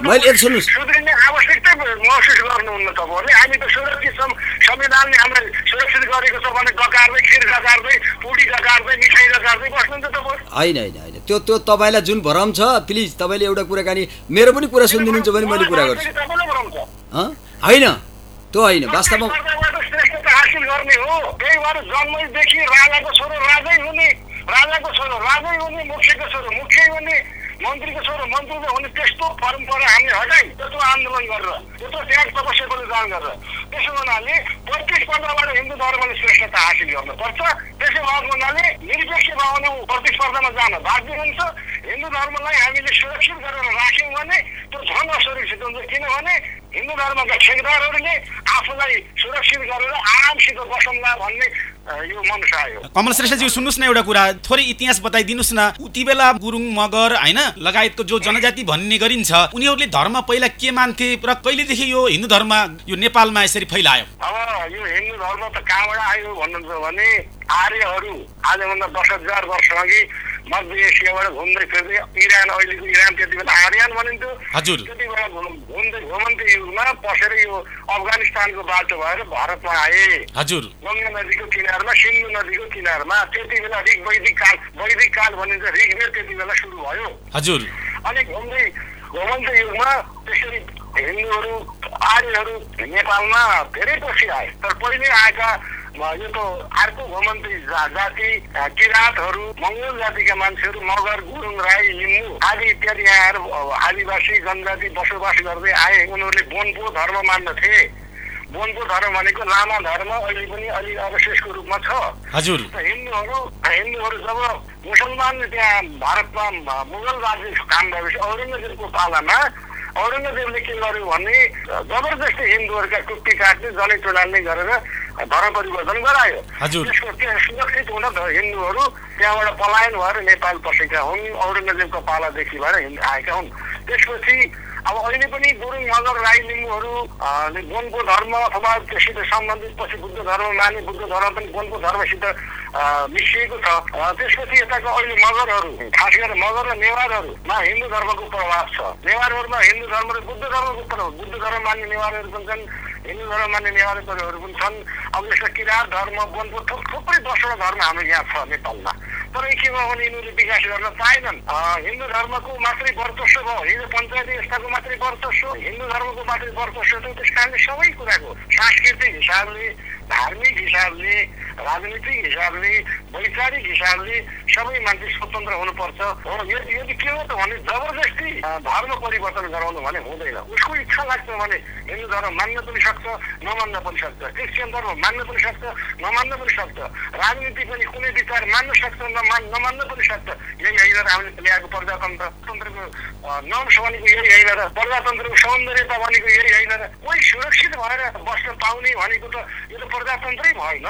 [SPEAKER 2] मैले एक सुन्नुहोस्। होइन होइन होइन। त्यो त्यो तपाईँलाई जुन भरम छ प्लिज तपाईँले एउटा कुराकानी मेरो पनि कुरा सुनिदिनुहुन्छ भने मैले कुरा गर्छु? होइन। त्यो होइन वास्तवमा
[SPEAKER 3] हुने। राजाको छोरो राजै हुने मुख्यको छोरो मुख्य हुने मन्त्रीको छोरो मन्त्रीले हुने त्यस्तो परम्परा हामीले हटाइ त्यस्तो आन्दोलन गरेर त्यस्तो त्याग तपस्या बलिदान गरेर त्यसो हुनाले प्रतिस्पर्धाबाट हिन्दू धर्मले श्रेष्ठता हासिल गर्नुपर्छ त्यसो भएको हुनाले निरपेक्ष भावना प्रतिस्पर्धामा जान बाध्य हुन्छ हिन्दू धर्मलाई हामीले सुरक्षित गरेर राख्यौँ भने त्यो झन् असुरक्षित हुन्छ किनभने हिन्दू धर्मका ठेकदारहरूले आफूलाई सुरक्षित गरेर आरामसित बसौँला भन्ने यो मनसा आयो
[SPEAKER 1] कमल श्रेष्ठजी सुन्नुहोस् न एउटा कुरा थोरै इतिहास बताइदिनुहोस् न। उति बेला गुरुङ मगर होइन? लगायतको जो जनजाति भन्ने गरिन्छ उनीहरूले धर्म पहिला के मान्थे र कहिलेदेखि यो हिन्दू धर्म यो नेपालमा यसरी फैलायो?
[SPEAKER 3] अब यो हिन्दू धर्म त कहाँबाट आयो भन्नुहुन्छ भने आर्यहरू आजभन्दा दस हजार वर्ष अघि मध्य एसियाबाट घुम्दै फिर्दै इरान अहिलेको इरान त्यति बेला आर्यन भनिन्थ्यो।
[SPEAKER 1] हजुर।
[SPEAKER 3] त्यति बेला घुम- घुम्दै घुमन्ती युगमा पसेर यो अफगानिस्तानको बाटो भएर भारतमा आए।
[SPEAKER 1] हजुर।
[SPEAKER 3] गङ्गा नदीको किनारमा सिन्धु नदीको किनारमा त्यति बेला ऋग वैदिक काल वैदिक काल भनिन्छ ऋग्वेद त्यति बेला सुरु भयो।
[SPEAKER 1] हजुर।
[SPEAKER 3] अनि घुम्दै घुमन्त युगमा त्यसरी हिन्दूहरू आर्यहरू नेपालमा धेरै पछि आए। तर पहिले आएका यो त। अर्को घुमन्ती जाति किराँतहरू मङ्गोल जातिका मान्छेहरू मगर गुरुङ राई लिम्बू आदि इत्यादि यहाँ आदिवासी जनजाति बसोबास गर्दै आए। उनीहरूले बोनको धर्म मान्दथे। बोनको धर्म भनेको लामा धर्म अहिले पनि अलि अवशेषको रूपमा छ।
[SPEAKER 1] हजुर।
[SPEAKER 3] हिन्दूहरू हिन्दूहरू जब मुसलमानले त्यहाँ भारतमा मुगल राज्य काम गरेपछि औरङ्गजेबको पालामा औरङ्गजेबले के गर्यो भने जबरजस्ती हिन्दूहरूका टुप्पी काट्ने जले चुडाल्ने गरेर धर्म परिवर्तन गरायो। त्यसको त्यहाँ सुरक्षित हुन हिन्दूहरू त्यहाँबाट पलायन भएर नेपाल पसेका हुन् औरङ्गजेबको पालादेखि भएर हिन्द आएका हुन् त्यसपछि अब अहिले पनि गुरुङ मगर राई लिम्बूहरू अ, ले वनको धर्म अथवा त्योसित सम्बन्धित पछि बुद्ध धर्म माने बुद्ध धर्म पनि वनको धर्मसित मिसिएको छ। त्यसपछि यताको अहिले मगरहरू खास गरेर मगर र नेवारहरूमा हिन्दू धर्मको प्रभाव छ। नेवारहरूमा हिन्दू धर्म र बुद्ध धर्मको प्रभाव बुद्ध धर्म मान्ने नेवारहरू पनि छन्। हिन्दू मान्ने नेवारहरू पनि छन्। अब यस्ता किराँत धर्म थुप थुप्रै दसवटा धर्म हाम्रो यहाँ छ नेपालमा। तर के भयो भने यिनीहरूले विकास गर्न पाएनन्। हिन्दू धर्मको मात्रै वर्चस्व भयो। हिजो पञ्चायती व्यवस्थाको मात्रै वर्चस्व। हिन्दू धर्मको मात्रै वर्चस्व थियो। त्यस कारणले सबै कुराको सांस्कृतिक हिसाबले धार्मिक हिसाबले राजनीतिक हिसाबले वैचारिक हिसाबले सबै मान्छे स्वतन्त्र हुनुपर्छ। हो यदि यदि के हो त भने जबरजस्ती धर्म परिवर्तन गराउनु भने हुँदैन। उसको इच्छा लाग्छ भने हिन्दू धर्म मान्न पनि सक्छ नमान्न पनि सक्छ। क्रिस्चियन धर्म मान्न पनि सक्छ नमान्न पनि सक्छ। राजनीति पनि कुनै विचार मान्न सक्छ नमान नमान्न पनि सक्छ। यही होइन हामीले ल्याएको प्रजातन्त्र। तन्त्रको नम्स भनेको यही होइन र प्रजातन्त्रको सौन्दर्यता भनेको यही होइन र कोही सुरक्षित भएर बस्न पाउने भनेको त यो त प्रजातन्त्रै भएन।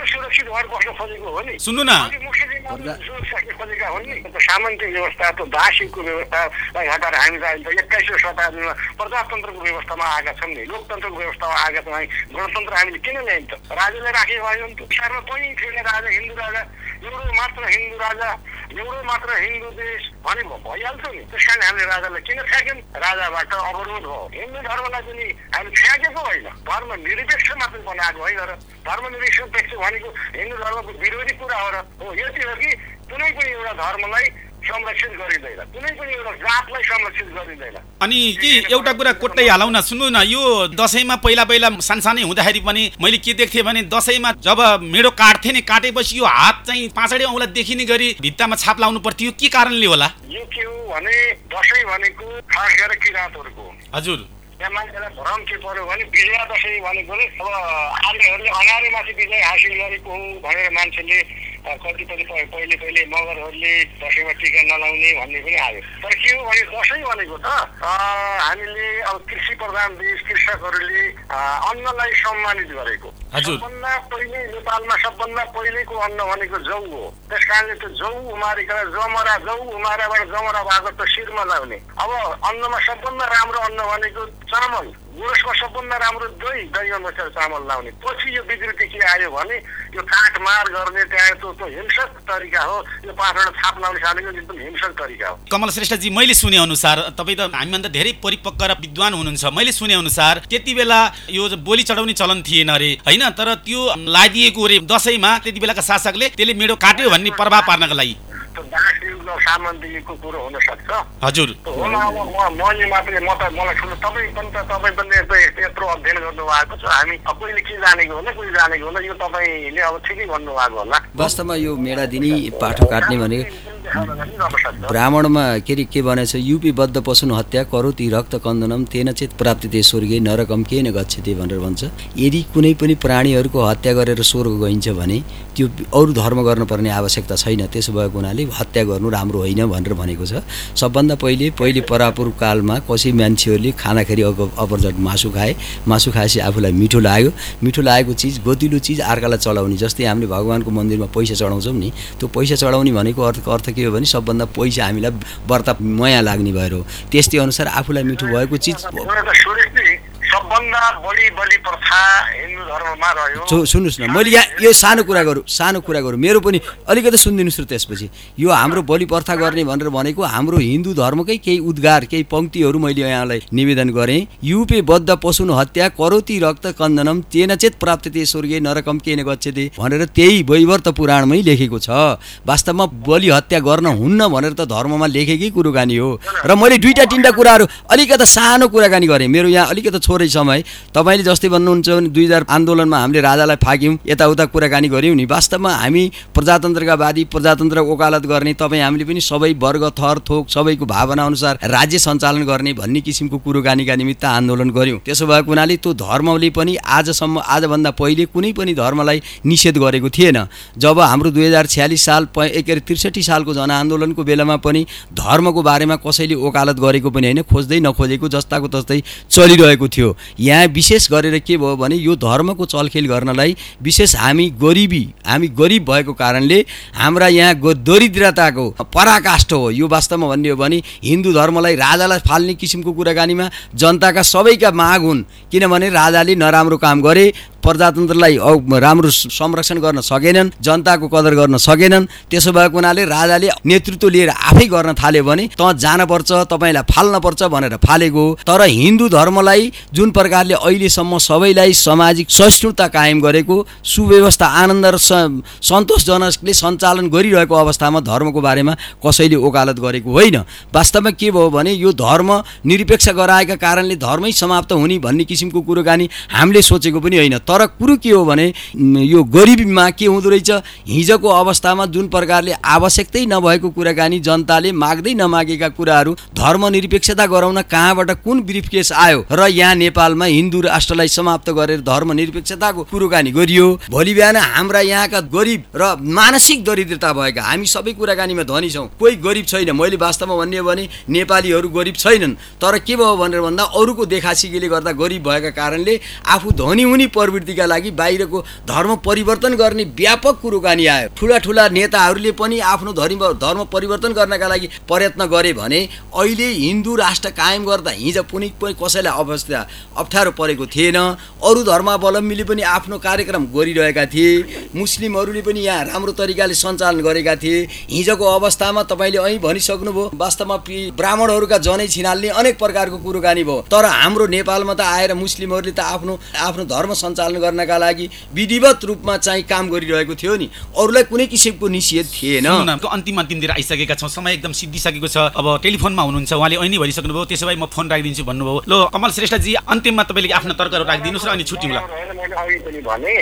[SPEAKER 3] राजाको सुरक्षित भएर बस्न खोजेको हो नि।
[SPEAKER 1] सुन्नु न।
[SPEAKER 3] अनि मुस्लिमहरू
[SPEAKER 2] प्रजा-
[SPEAKER 3] सुरक्षा खोजेका हुन् नि। त सामन्ती व्यवस्था त दासीको व्यवस्थालाई हटाएर हामी त अहिले त एक्काइसौँ शताब्दीमा प्रजातन्त्रको व्यवस्थामा आएका छौँ नि। लोकतन्त्रको व्यवस्थामा आएका छौँ हामी गणतन्त्र हामीले किन ल्यायौँ त? राजाले राखे भयो नि त। संसारमा कोही थिएन राजा हिन्दू राजा। एउटा मात्र हिन्दू राजा एउटा मात्र हिन्दू देश भने भइहाल्छ नि। त्यस कारण हामीले राजालाई किन फ्याँक्यौँ राजाबाट अवरोध हो। हिन्दू धर्मलाई पनि हामीले फ्याँकेको होइन। धर्म निरपेक्ष मात्रै बनाएको होइन र धर्म निरपेक्ष भनेको हिन्दू धर्मको विरोधी कुरा हो र हो यति हो कि कुनै पनि एउटा धर्मलाई संरक्षित गरिँदैन कुनै पनि एउटा जातलाई संरक्षित गरिँदैन।
[SPEAKER 1] अनि कि एउटा कुरा कोट्टै हालौँ न सुन्नु न यो दसैँमा पहिला पहिला सानसानै हुँदाखेरि पनि मैले के देख्थेँ भने दसैँमा जब मेढो काट्थेँ नि काटेपछि यो हात चाहिँ पाँचडे औँला देखिने गरी भित्तामा छाप लाउनु पर्थ्यो यो के कारणले होला?
[SPEAKER 3] यो के हो भने दसैँ भनेको खास गरेर किराँतहरूको।
[SPEAKER 1] हजुर।
[SPEAKER 3] त्यहाँ मान्छेलाई भ्रम के पर्यो भने विजया दसैँ भनेको नै अब आर्यहरूले अनार्यमाथि विजय हासिल गरेको हो भनेर मान्छेले कतिपय पहिले पहिले मगरहरूले दसैँमा टिका नलाउने भन्ने पनि आयो। तर के हो भने दसैँ भनेको त हामीले अब कृषि प्रधान देश कृषकहरूले अन्नलाई सम्मानित गरेको। सबभन्दा पहिले नेपालमा सबभन्दा पहिलेको अन्न भनेको जौ हो। त्यस कारणले त्यो जौ उमारिकन जमरा जौ उमाराबाट जमरा भएको त शिरमा लाउने। अब अन्नमा सबभन्दा राम्रो अन्न भनेको चामल गुरसमा सबभन्दा राम्रो दही दहीमा मिसाएर चामल लाउने। पछि यो विकृति के आयो भने यो काटमार गर्ने त्यहाँ त्यो त्यो हिंसक तरिका हो। यो पाँचवटा छाप लाउने सालेको एकदम हिंसक तरिका हो।
[SPEAKER 1] कमल श्रेष्ठजी मैले सुने अनुसार तपाईँ त हामीभन्दा धेरै परिपक्व र विद्वान हुनुहुन्छ। मैले सुने अनुसार त्यति बेला यो बोली चढाउने चलन थिएन अरे होइन? तर त्यो लादिएको अरे दसैँमा त्यति बेलाका शासकले त्यसले मेढो काट्यो भन्ने प्रभाव पार्नको लागि।
[SPEAKER 3] र सामन्तीको कुरो हुन सक्छ
[SPEAKER 1] हजुर
[SPEAKER 3] होला अब म मैले मात्रै म त मलाई ठुलो तपाईँ पनि त तपाईँ पनि यस्तो यत्रो अध्ययन गर्नु भएको छ। हामी कोहीले के जानेको होला कोही जानेको होला यो तपाईँले अब ठिकै भन्नुभएको होला।
[SPEAKER 2] वास्तवमा यो मेढा दिने पाठो काट्ने भने ब्राह्मणमा के अरे के भनेछ युपी बद्ध पशुन हत्या करोति रक्त कन्दनम तेन चेत प्राप्ति ते स्वर्गीय नरकम के न गच्छते भनेर भन्छ। यदि कुनै पनि प्राणीहरूको हत्या गरेर स्वर्ग गइन्छ भने त्यो अरू धर्म गर्नुपर्ने आवश्यकता छैन। त्यसो भएको हुनाले हत्या गर्नु राम्रो होइन भनेर भनेको छ। सबभन्दा पहिले पहिले परापुर कालमा कसै मान्छेहरूले खाँदाखेरि अग अपरझट मासु खाए। मासु खाएपछि आफूलाई मिठो लाग्यो। मिठो लागेको चिज गतिलो चिज अर्कालाई चढाउने जस्तै हामीले भगवान्को मन्दिरमा पैसा चढाउँछौँ नि त्यो पैसा चढाउने भनेको अर्थ अर्थ के हो भने सबभन्दा पैसा हामीलाई व्रत मया लाग्ने भएर हो। त्यस्तै अनुसार आफूलाई मिठो भएको चिज
[SPEAKER 3] सबभन्दा बढी बलि प्रथा हिन्दू धर्ममा रह्यो।
[SPEAKER 2] सुन्नुहोस् न मैले यहाँ यो सानो कुरा गरौँ सानो कुरा गरौँ। मेरो पनि अलिकति सुनिदिनुहोस् न त्यसपछि। यो हाम्रो बलि प्रथा गर्ने भनेर भनेको हाम्रो हिन्दू धर्मकै केही उद्गार केही पङ्क्तिहरू मैले यहाँलाई निवेदन गरेँ। युपे बद्ध पशुन हत्या करोति रक्त कन्दनम तेन चेत प्राप्त ते स्वर्गीय नरकम केन गच्छते भनेर त्यही वैवर्त पुराणमै लेखेको छ। वास्तवमा बलि हत्या गर्न हुन्न भनेर त धर्ममा लेखेकै कुरोकानी हो। र मैले दुईवटा तिनवटा कुराहरू अलिकति सानो कुराकानी गरेँ। मेरो यहाँ अलिकति थोरै समय। तपाईँले जस्तै भन्नुहुन्छ भने दुई हजार आन्दोलनमा हामीले राजालाई फाक्यौँ यताउता कुराकानी गऱ्यौँ नि। वास्तवमा हामी प्रजातन्त्रका वादी प्रजातन्त्र ओकालत गर्ने तपाईँ हामीले पनि सबै वर्ग थर थोक सबैको भावना अनुसार राज्य सञ्चालन गर्ने भन्ने किसिमको कुरोकानीका निमित्त आन्दोलन गऱ्यौँ। त्यसो भएको हुनाले त्यो धर्मले पनि आजसम्म आजभन्दा पहिले कुनै पनि धर्मलाई निषेध गरेको थिएन। जब हाम्रो दुई हजार छ्यालिस साल प के अरे त्रिसठी सालको जनआन्दोलनको बेलामा पनि धर्मको बारेमा कसैले ओकालत गरेको पनि होइन खोज्दै नखोजेको जस्ताको तस्तै चलिरहेको थियो। यहाँ विशेष गरेर के भयो भने यो धर्मको चलखेल गर्नलाई विशेष हामी गरिबी हामी गरिब भएको कारणले हाम्रा यहाँ दरिद्रताको पराकाष्ठ हो। यो वास्तवमा भन्ने हो भने हिन्दू धर्मलाई राजालाई फाल्ने किसिमको कुराकानीमा जनताका सबैका माग हुन्। किनभने राजाले नराम्रो काम गरे प्रजातन्त्रलाई राम्रो संरक्षण गर्न सकेनन् जनताको कदर गर्न सकेनन् त्यसो भएको हुनाले राजाले नेतृत्व लिएर आफै गर्न थाल्यो भने त जानुपर्छ तपाईँलाई फाल्नपर्छ भनेर फालेको तर हिन्दू धर्मलाई जुन प्रकारले अहिलेसम्म सबैलाई सामाजिक सहिष्णुता कायम गरेको सुव्यवस्था आनन्द र सन्तोषजनकले सञ्चालन गरिरहेको अवस्थामा धर्मको बारेमा कसैले ओकालत गरेको होइन। वास्तवमा के भयो भने यो धर्म निरपेक्ष गराएका कारणले धर्मै समाप्त हुने भन्ने किसिमको कुरोकानी हामीले सोचेको पनि होइन। तर कुरो के हो भने यो गरिबीमा के हुँदो रहेछ? हिजोको अवस्थामा जुन प्रकारले आवश्यकतै नभएको कुराकानी जनताले माग्दै नमागेका कुराहरू धर्मनिरपेक्षता गराउन कहाँबाट कुन ब्रिफकेस आयो? र यहाँ नेपालमा हिन्दू राष्ट्रलाई समाप्त गरेर धर्मनिरपेक्षताको कुरोकानी गरियो। भोलि बिहान हाम्रा यहाँका गरिब र मानसिक दरिद्रता भएका हामी सबै कुराकानीमा धनी छौँ। कोही गरिब छैन। मैले वास्तवमा भन्ने भने नेपालीहरू गरिब छैनन्। तर के भयो भनेर भन्दा अरूको देखासिकीले गर्दा गरिब भएका कारणले आफू धनी हुने प्रवृत्तिका लागि बाहिरको धर्म परिवर्तन गर्ने व्यापक कुरोकानी आयो। ठुला ठुला नेताहरूले पनि आफ्नो धर्म धर्म परिवर्तन गर्नका लागि प्रयत्न गरे भने अहिले हिन्दू राष्ट्र कायम गर्दा हिजो कुनै पनि कसैलाई अवस्था अप्ठ्यारो परेको थिएन। अरू धर्मावलम्बीले पनि आफ्नो कार्यक्रम गरिरहेका थिए। मुस्लिमहरूले पनि यहाँ राम्रो तरिकाले सञ्चालन गरेका थिए। हिजोको अवस्थामा तपाईँले અહીં भनिसक्नुभयो वास्तवमा ब्राह्मणहरूका जनै छिनाल्ने अनेक प्रकारको कुरोकानी भयो। तर हाम्रो नेपालमा त आएर मुस्लिमहरूले त आफ्नो आफ्नो धर्म सञ्चालन गर्नका लागि विधिवत रूपमा चाहिँ काम गरिरहेको थियो नि। अरूलाई कुनै किसिमको निषेध थिएन।
[SPEAKER 1] अन्तिम अन्तिमतिर आइसकेका छौँ। समय एकदम सिद्धिसकेको छ। अब टेलिफोनमा हुनुहुन्छ उहाँले ऐनी भनिसक्नुभयो त्यसो भए म फोन राखिदिन्छु भन्नुभयो। ल कमल श्रेष्ठजी अन्तिममा तपाईँले आफ्नो तर्कहरू राखिदिनुहोस् र अनि
[SPEAKER 3] पनि भने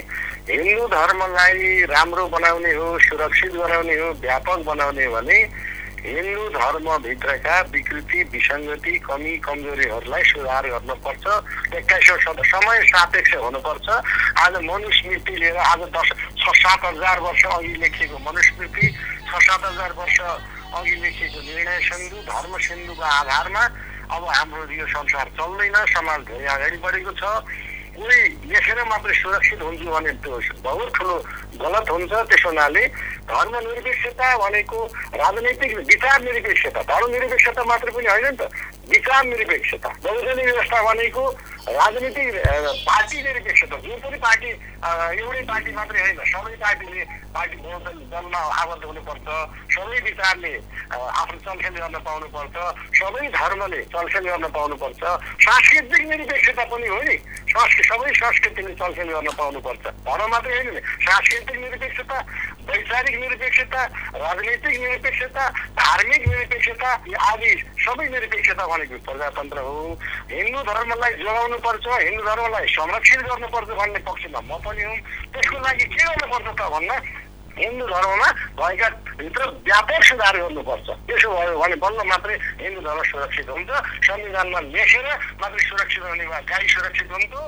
[SPEAKER 3] हिन्दू धर्मलाई राम्रो बनाउने हो सुरक्षित बनाउने हो व्यापक बनाउने हो भने हिन्दू धर्मभित्रका विकृति विसङ्गति कमी कमजोरीहरूलाई सुधार गर्नुपर्छ। एक्काइसौँ सद समय सापेक्ष हुनुपर्छ। आज मनुस्मृति लिएर आज दस छ सात हजार वर्ष अघि लेखिएको मनुस्मृति छ सात हजार वर्ष अघि लेखिएको निर्णय सिन्धु धर्म सिन्धुको आधारमा अब हाम्रो यो संसार चल्दैन। समाज धेरै अगाडि बढेको छ। कोही लेखेर मात्रै सुरक्षित हुन्छ भने त्यो बहुत ठुलो गलत हुन्छ त्यसो हुनाले धर्मनिरपेक्षता भनेको राजनैतिक विचार निरपेक्षता धर्म निरपेक्षता मात्र पनि होइन नि त विचार निरपेक्षता। बहुजनी व्यवस्था भनेको राजनीतिक पार्टी निरपेक्षता जो पनि पार्टी एउटै पार्टी मात्रै होइन सबै पार्टीले पार्टी बहुजन दलमा आबद्ध हुनुपर्छ सबै विचारले आफ्नो चलखेल गर्न पाउनुपर्छ सबै धर्मले चलखेल गर्न पाउनुपर्छ। सांस्कृतिक निरपेक्षता पनि हो नि। संस्कृति सबै संस्कृतिले चलखेल गर्न पाउनुपर्छ। धर्म मात्रै होइन नि। सांस्कृतिक निरपेक्षता वैचारिक निरपेक्षता राजनैतिक निरपेक्षता धार्मिक निरपेक्षता आदि सबै निरपेक्षता भनेको प्रजातन्त्र हो। हिन्दू धर्मलाई जोगाउनु पर्छ हिन्दू धर्मलाई संरक्षित गर्नुपर्छ भन्ने पक्षमा म पनि हुँ। त्यसको लागि के गर्नुपर्छ त भन्दा हिन्दू धर्ममा भएका भित्र व्यापक सुधार गर्नुपर्छ। त्यसो भयो भने बल्ल मात्रै हिन्दू धर्म सुरक्षित हुन्छ। संविधानमा लेखेर मात्रै सुरक्षित हुने वा गाई सुरक्षित हुन्थ्यो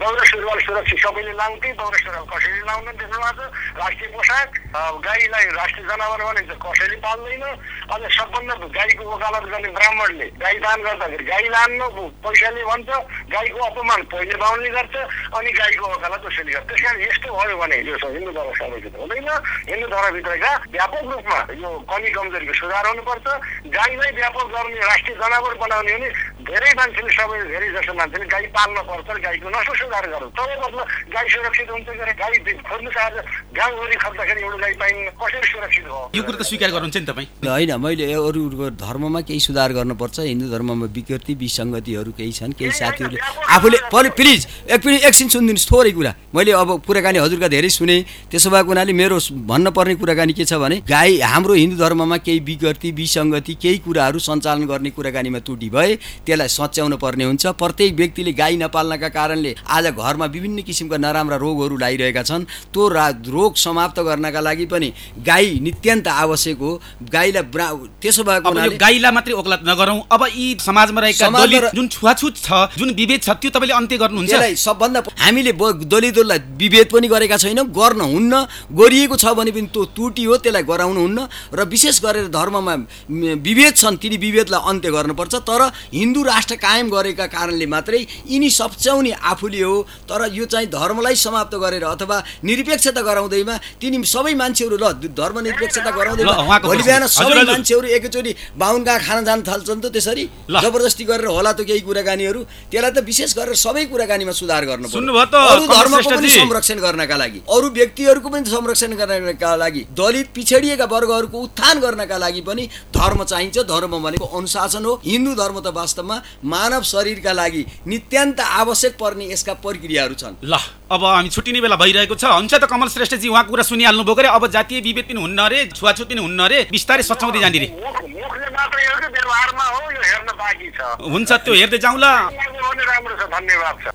[SPEAKER 3] दौरा सुरुवाल सुरक्षित सबैले लाउँथे दौरा सुरुवाल कसैले लाउँदैन त्यसमा छ राष्ट्रिय पोसाक गाईलाई राष्ट्रिय जनावर भनिन्छ कसैले पाल्दैन। अझ सबभन्दा गाईको वकालत गर्ने ब्राह्मणले गाई दान गर्दाखेरि गाई लान्न पैसाले भन्छ गाईको अपमान पहिले बाहुनले गर्छ अनि गाईको वकालत उसैले गर्छ। त्यस कारण यस्तो भयो भने यो हिन्दू धर्म संरक्षित हुँदैन। हिन्दू धर्मभित्रका व्यापक रूपमा यो कमी कमजोरीको सुधार हुनुपर्छ गाईलाई व्यापक गर्ने राष्ट्रिय जनावर बनाउने हो भने धेरै मान्छेले सबै धेरै जसो मान्छेले गाई पाल्न पर्छ र गाईको नसो सुधार गर्नु। तब मतलब गाई सुरक्षित हुन्छ के अरे गाई खोज्नु चाहन्छ गाउँभरि खोज्दाखेरि एउटा गाई पाइन्न कसरी सुरक्षित हो?
[SPEAKER 1] यो कुरो त स्वीकार गर्नुहुन्छ नि तपाईँ?
[SPEAKER 2] होइन मैले अरूको धर्ममा केही सुधार गर्नुपर्छ। हिन्दू धर्ममा विकृति विसङ्गतिहरू केही छन् केही साथीहरूले आफूले परि प्लिज एक पनि एकछिन सुनिदिनुहोस् थोरै कुरा। मैले अब कुराकानी हजुरका धेरै सुने। त्यसो भएको हुनाले मेरो भन्नुपर्ने कुराकानी के छ भने गाई हाम्रो हिन्दू धर्ममा केही विकृति विसङ्गति केही कुराहरू सञ्चालन गर्ने कुराकानीमा त्रुटि भए त्यसलाई सच्याउनु पर्ने हुन्छ। प्रत्येक व्यक्तिले गाई नपाल्नका कारणले आज घरमा विभिन्न किसिमका नराम्रा रोगहरू लागिरहेका छन्। त्यो रोग समाप्त गर्नका लागि पनि गाई नित्यन्त आवश्यक हो। गाईलाई ब्रा त्यसो भएको
[SPEAKER 1] गाईलाई मात्रै ओकलात नगरौँ। अब यी समाजमा रहेका दलित जुन छुवाछुत छ जुन विभेद छ त्यो तपाईँले अन्त्य गर्नुहुन्छ।
[SPEAKER 2] सबभन्दा हामीले दलितहरूलाई विभेद पनि गरेका छैनौँ। गर्न हुन्न गरिएको छ भने पनि त्यो त्रुटि हो त्यसलाई गराउनु हुन्न र विशेष गरेर धर्ममा विभेद छन् तिनी विभेदलाई अन्त्य गर्नुपर्छ। तर हिन्दू राष्ट्र कायम गरेका कारणले मात्रै यिनी सच्याउने आफूले हो तर यो चाहिँ धर्मलाई समाप्त गरेर अथवा निरपेक्षता गराउँदैमा तिनी सबै मान्छेहरू ल धर्मनिरपेक्षता गराउँदैमा भोलि। बिहान सबै। मान्छेहरू एकैचोटि बाहुन कहाँ खान जान थाल्छन् त त्यसरी। जबरजस्ती गरेर होला त केही कुराकानीहरू त्यसलाई त विशेष गरेर सबै कुराकानीमा सुधार गर्नु अरू धर्मको पनि? संरक्षण गर्नका लागि अरू व्यक्तिहरूको पनि संरक्षण गर्नका लागि दलित पिछडिएका वर्गहरूको उत्थान गर्नका लागि पनि धर्म चाहिन्छ धर्म भनेको अनुशासन हो हिन्दू धर्म त वास्तवमा मानव शरीरका लागि नित्यान्त आवश्यक पर्ने यसका प्रक्रियाहरू छन्।
[SPEAKER 1] ल अब हामी छुट्टिने बेला भइरहेको छ। हुन्छ त कमल श्रेष्ठजी उहाँको कुरा सुनिहाल्नु भयो अरे अब जातीय विभेद पनि हुन्न अरे छुवाछुत पनि हुन्न अरे बिस्तारै सच्याउँदै जाने रे। हुन्छ त्यो हेर्दै जाउँला।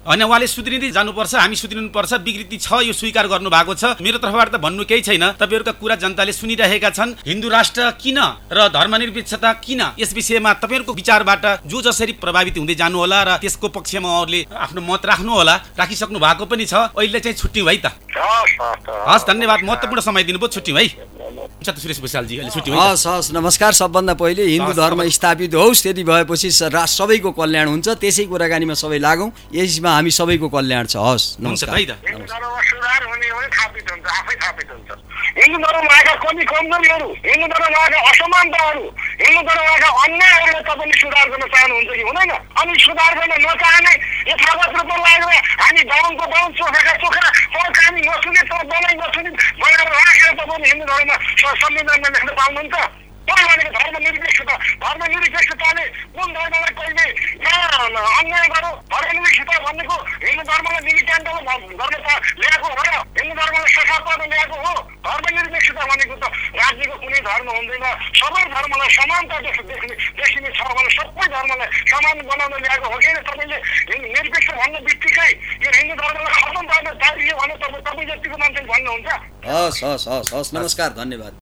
[SPEAKER 1] होइन उहाँले सुध्रिँदै जानुपर्छ। हामी सुध्रिनुपर्छ। विकृति छ यो स्वीकार गर्नु भएको छ। मेरो तर्फबाट त भन्नु केही छैन। तपाईँहरूका कुरा जनताले सुनिरहेका छन्। हिन्दू राष्ट्र किन र धर्मनिरपेक्षता किन यस विषयमा तपाईँहरूको विचारबाट जो जसरी प्रभावित हुँदै जानु होला र त्यसको पक्षमा उहाँहरूले आफ्नो मत राख्नु होला राखिसक्नु भएको पनि छ। अहिले चाहिँ छुट्यौँ है त।
[SPEAKER 3] हस्
[SPEAKER 1] धन्यवाद। महत्त्वपूर्ण समय दिनुभयो छुट्यौँ है। हुन्छ त सुरेश भूषालजी अहिले छुट्यौँ है। त?
[SPEAKER 2] हस् हस् नमस्कार सबभन्दा पहिले हिन्दू धर्म। स्थापित होस् त्यति भएपछि सबैको कल्याण हुन्छ त्यसै कुराकानीमा सबै लागौँ यसमा हामी सबैको कल्याण छ हस् नमस्कार।
[SPEAKER 3] हिन्दू धर्ममा सुधार हुने हो भने थापित हुन्छ आफै थापित हुन्छ। हिन्दू धर्ममाका कमी कमजोरीहरू हिन्दू धर्ममाका असमानताहरू हिन्दू धर्ममाका अन्यायहरूलाई तपाईँले सुधार गर्न चाहनुहुन्छ कि हुँदैन? अनि सुधार गर्न नचाहने यथावत रूपमा लागेर हामी बाहुनको बाहुन चोखाका चोखा पढ हामी नसुने तर बनाइ नसुने बनाएर राखेर तपाईँले हिन्दू धर्म स- संविधानमा लेख्न पाउनुहुन्छ। के भनेको धर्मनिरपेक्षता धर्मनिरपेक्षताले कुन धर्मलाई कहिले अन्याय गरौँ धर्मनिरपेक्षता भनेको हिन्दू धर्मलाई गर्न त ल्याएको हो र हिन्दू धर्मलाई पार्न ल्याएको हो। धर्मनिरपेक्षता भनेको त राज्यको कुनै धर्म हुँदैन। सबै धर्मलाई समानता देख- देख्ने देखिने छ भने सबै धर्मलाई समान बनाउन ल्याएको हो। कि तपाईँले हिन्दू निरपेक्ष भन्ने बित्तिकै यो हिन्दू धर्मलाई खतम पार्न चाहियो भने तपाईँ तपाईँ जतिको मान्छेले भन्नुहुन्छ।
[SPEAKER 2] हस् हस् हस् हस्। नमस्कार धन्यवाद।